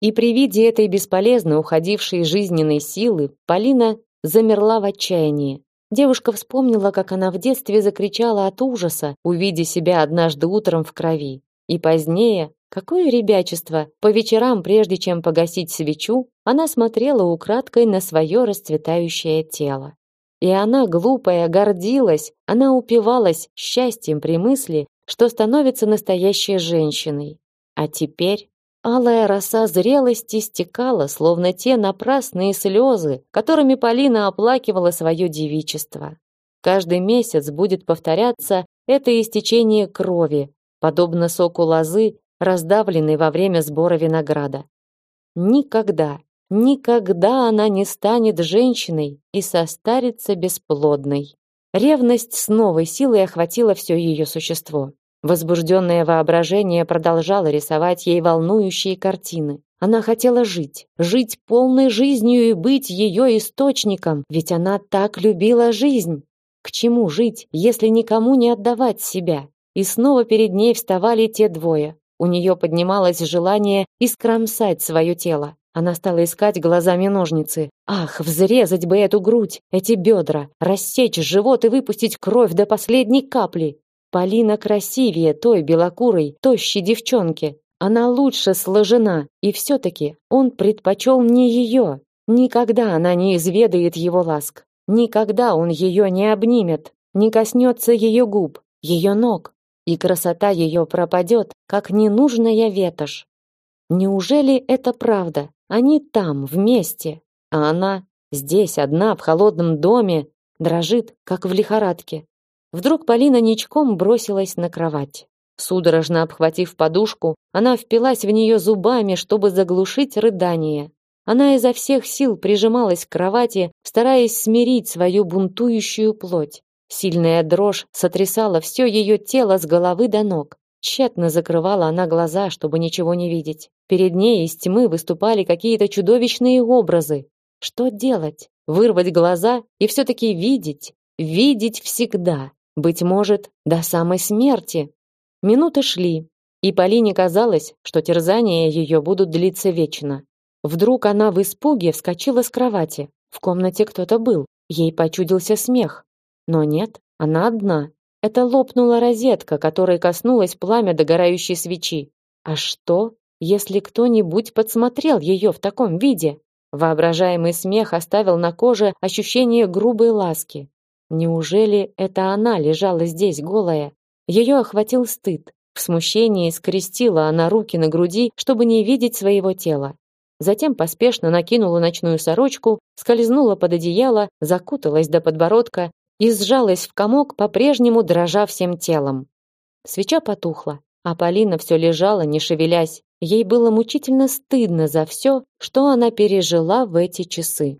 И при виде этой бесполезно уходившей жизненной силы Полина замерла в отчаянии. Девушка вспомнила, как она в детстве закричала от ужаса, увидя себя однажды утром в крови. И позднее, какое ребячество, по вечерам, прежде чем погасить свечу, она смотрела украдкой на свое расцветающее тело. И она, глупая, гордилась, она упивалась счастьем при мысли, что становится настоящей женщиной. А теперь алая роса зрелости стекала, словно те напрасные слезы, которыми Полина оплакивала свое девичество. Каждый месяц будет повторяться это истечение крови, подобно соку лозы, раздавленной во время сбора винограда. Никогда, никогда она не станет женщиной и состарится бесплодной. Ревность с новой силой охватила все ее существо. Возбужденное воображение продолжало рисовать ей волнующие картины. Она хотела жить, жить полной жизнью и быть ее источником, ведь она так любила жизнь. К чему жить, если никому не отдавать себя? И снова перед ней вставали те двое. У нее поднималось желание искромсать свое тело. Она стала искать глазами ножницы. Ах, взрезать бы эту грудь, эти бедра, рассечь живот и выпустить кровь до последней капли. Полина красивее той белокурой, тощей девчонки. Она лучше сложена, и все-таки он предпочел не ее. Никогда она не изведает его ласк. Никогда он ее не обнимет, не коснется ее губ, ее ног. И красота ее пропадет, как ненужная ветошь. Неужели это правда? Они там, вместе, а она здесь одна в холодном доме, дрожит, как в лихорадке. Вдруг Полина ничком бросилась на кровать. Судорожно обхватив подушку, она впилась в нее зубами, чтобы заглушить рыдание. Она изо всех сил прижималась к кровати, стараясь смирить свою бунтующую плоть. Сильная дрожь сотрясала все ее тело с головы до ног. Тщетно закрывала она глаза, чтобы ничего не видеть. Перед ней из тьмы выступали какие-то чудовищные образы. Что делать? Вырвать глаза и все-таки видеть? Видеть всегда. Быть может, до самой смерти. Минуты шли, и Полине казалось, что терзания ее будут длиться вечно. Вдруг она в испуге вскочила с кровати. В комнате кто-то был. Ей почудился смех. Но нет, она одна. Это лопнула розетка, которой коснулось пламя догорающей свечи. А что, если кто-нибудь подсмотрел ее в таком виде? Воображаемый смех оставил на коже ощущение грубой ласки. Неужели это она лежала здесь голая? Ее охватил стыд. В смущении скрестила она руки на груди, чтобы не видеть своего тела. Затем поспешно накинула ночную сорочку, скользнула под одеяло, закуталась до подбородка и сжалась в комок, по-прежнему дрожа всем телом. Свеча потухла, а Полина все лежала, не шевелясь. Ей было мучительно стыдно за все, что она пережила в эти часы.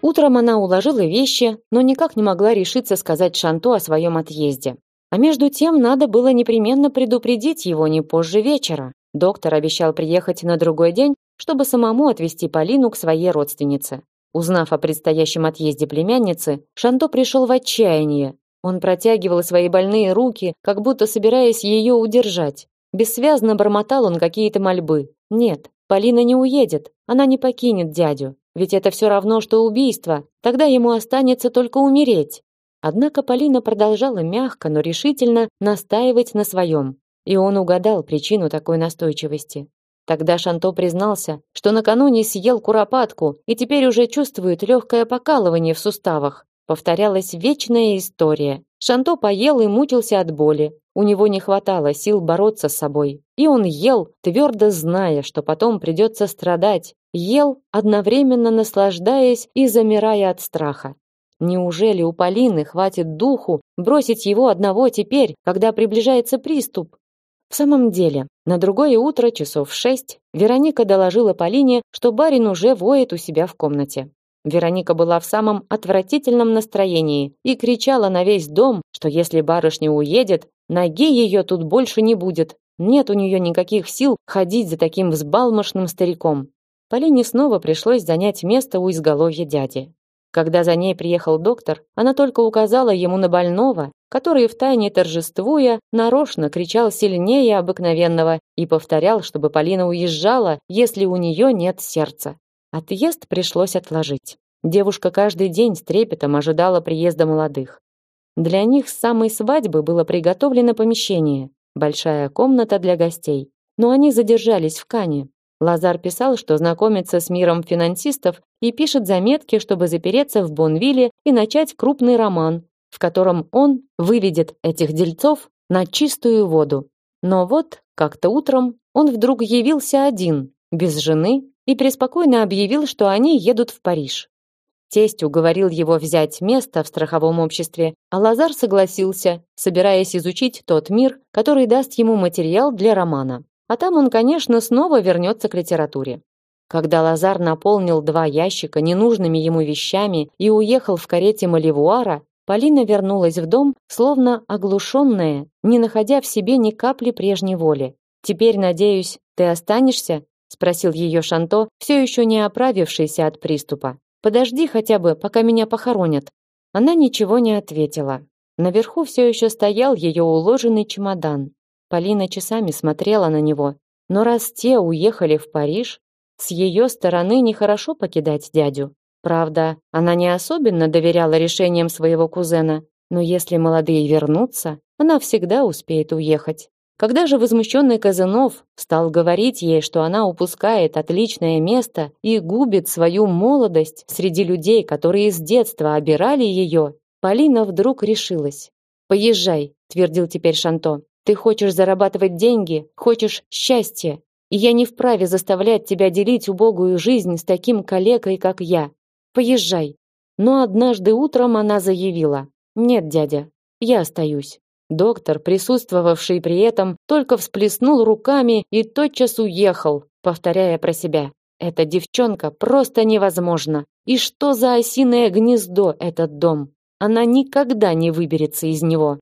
Утром она уложила вещи, но никак не могла решиться сказать Шанту о своем отъезде. А между тем надо было непременно предупредить его не позже вечера. Доктор обещал приехать на другой день, чтобы самому отвезти Полину к своей родственнице. Узнав о предстоящем отъезде племянницы, Шанто пришел в отчаяние. Он протягивал свои больные руки, как будто собираясь ее удержать. Бессвязно бормотал он какие-то мольбы. Нет, Полина не уедет, она не покинет дядю. Ведь это все равно, что убийство. Тогда ему останется только умереть. Однако Полина продолжала мягко, но решительно настаивать на своем. И он угадал причину такой настойчивости. Тогда Шанто признался, что накануне съел куропатку и теперь уже чувствует легкое покалывание в суставах. Повторялась вечная история. Шанто поел и мучился от боли. У него не хватало сил бороться с собой. И он ел, твердо зная, что потом придется страдать. Ел, одновременно наслаждаясь и замирая от страха. Неужели у Полины хватит духу бросить его одного теперь, когда приближается приступ? В самом деле, на другое утро, часов в шесть, Вероника доложила Полине, что барин уже воет у себя в комнате. Вероника была в самом отвратительном настроении и кричала на весь дом, что если барышня уедет, ноги ее тут больше не будет. Нет у нее никаких сил ходить за таким взбалмошным стариком. Полине снова пришлось занять место у изголовья дяди. Когда за ней приехал доктор, она только указала ему на больного, который втайне торжествуя, нарочно кричал сильнее обыкновенного и повторял, чтобы Полина уезжала, если у нее нет сердца. Отъезд пришлось отложить. Девушка каждый день с трепетом ожидала приезда молодых. Для них с самой свадьбы было приготовлено помещение, большая комната для гостей. Но они задержались в Кане. Лазар писал, что знакомится с миром финансистов и пишет заметки, чтобы запереться в Бонвилле и начать крупный роман, в котором он выведет этих дельцов на чистую воду. Но вот, как-то утром, он вдруг явился один, без жены и преспокойно объявил, что они едут в Париж. Тесть уговорил его взять место в страховом обществе, а Лазар согласился, собираясь изучить тот мир, который даст ему материал для романа. А там он, конечно, снова вернется к литературе. Когда Лазар наполнил два ящика ненужными ему вещами и уехал в карете Маливуара, Полина вернулась в дом, словно оглушенная, не находя в себе ни капли прежней воли. «Теперь, надеюсь, ты останешься?» спросил ее Шанто, все еще не оправившийся от приступа. Подожди хотя бы, пока меня похоронят. Она ничего не ответила. Наверху все еще стоял ее уложенный чемодан. Полина часами смотрела на него. Но раз те уехали в Париж, с ее стороны нехорошо покидать дядю. Правда, она не особенно доверяла решениям своего кузена, но если молодые вернутся, она всегда успеет уехать. Когда же возмущенный Казанов стал говорить ей, что она упускает отличное место и губит свою молодость среди людей, которые с детства обирали ее, Полина вдруг решилась. «Поезжай», — твердил теперь Шанто. «Ты хочешь зарабатывать деньги, хочешь счастья, и я не вправе заставлять тебя делить убогую жизнь с таким калекой, как я. Поезжай». Но однажды утром она заявила. «Нет, дядя, я остаюсь. Доктор, присутствовавший при этом, только всплеснул руками и тотчас уехал, повторяя про себя: "Эта девчонка просто невозможна. И что за осиное гнездо этот дом? Она никогда не выберется из него".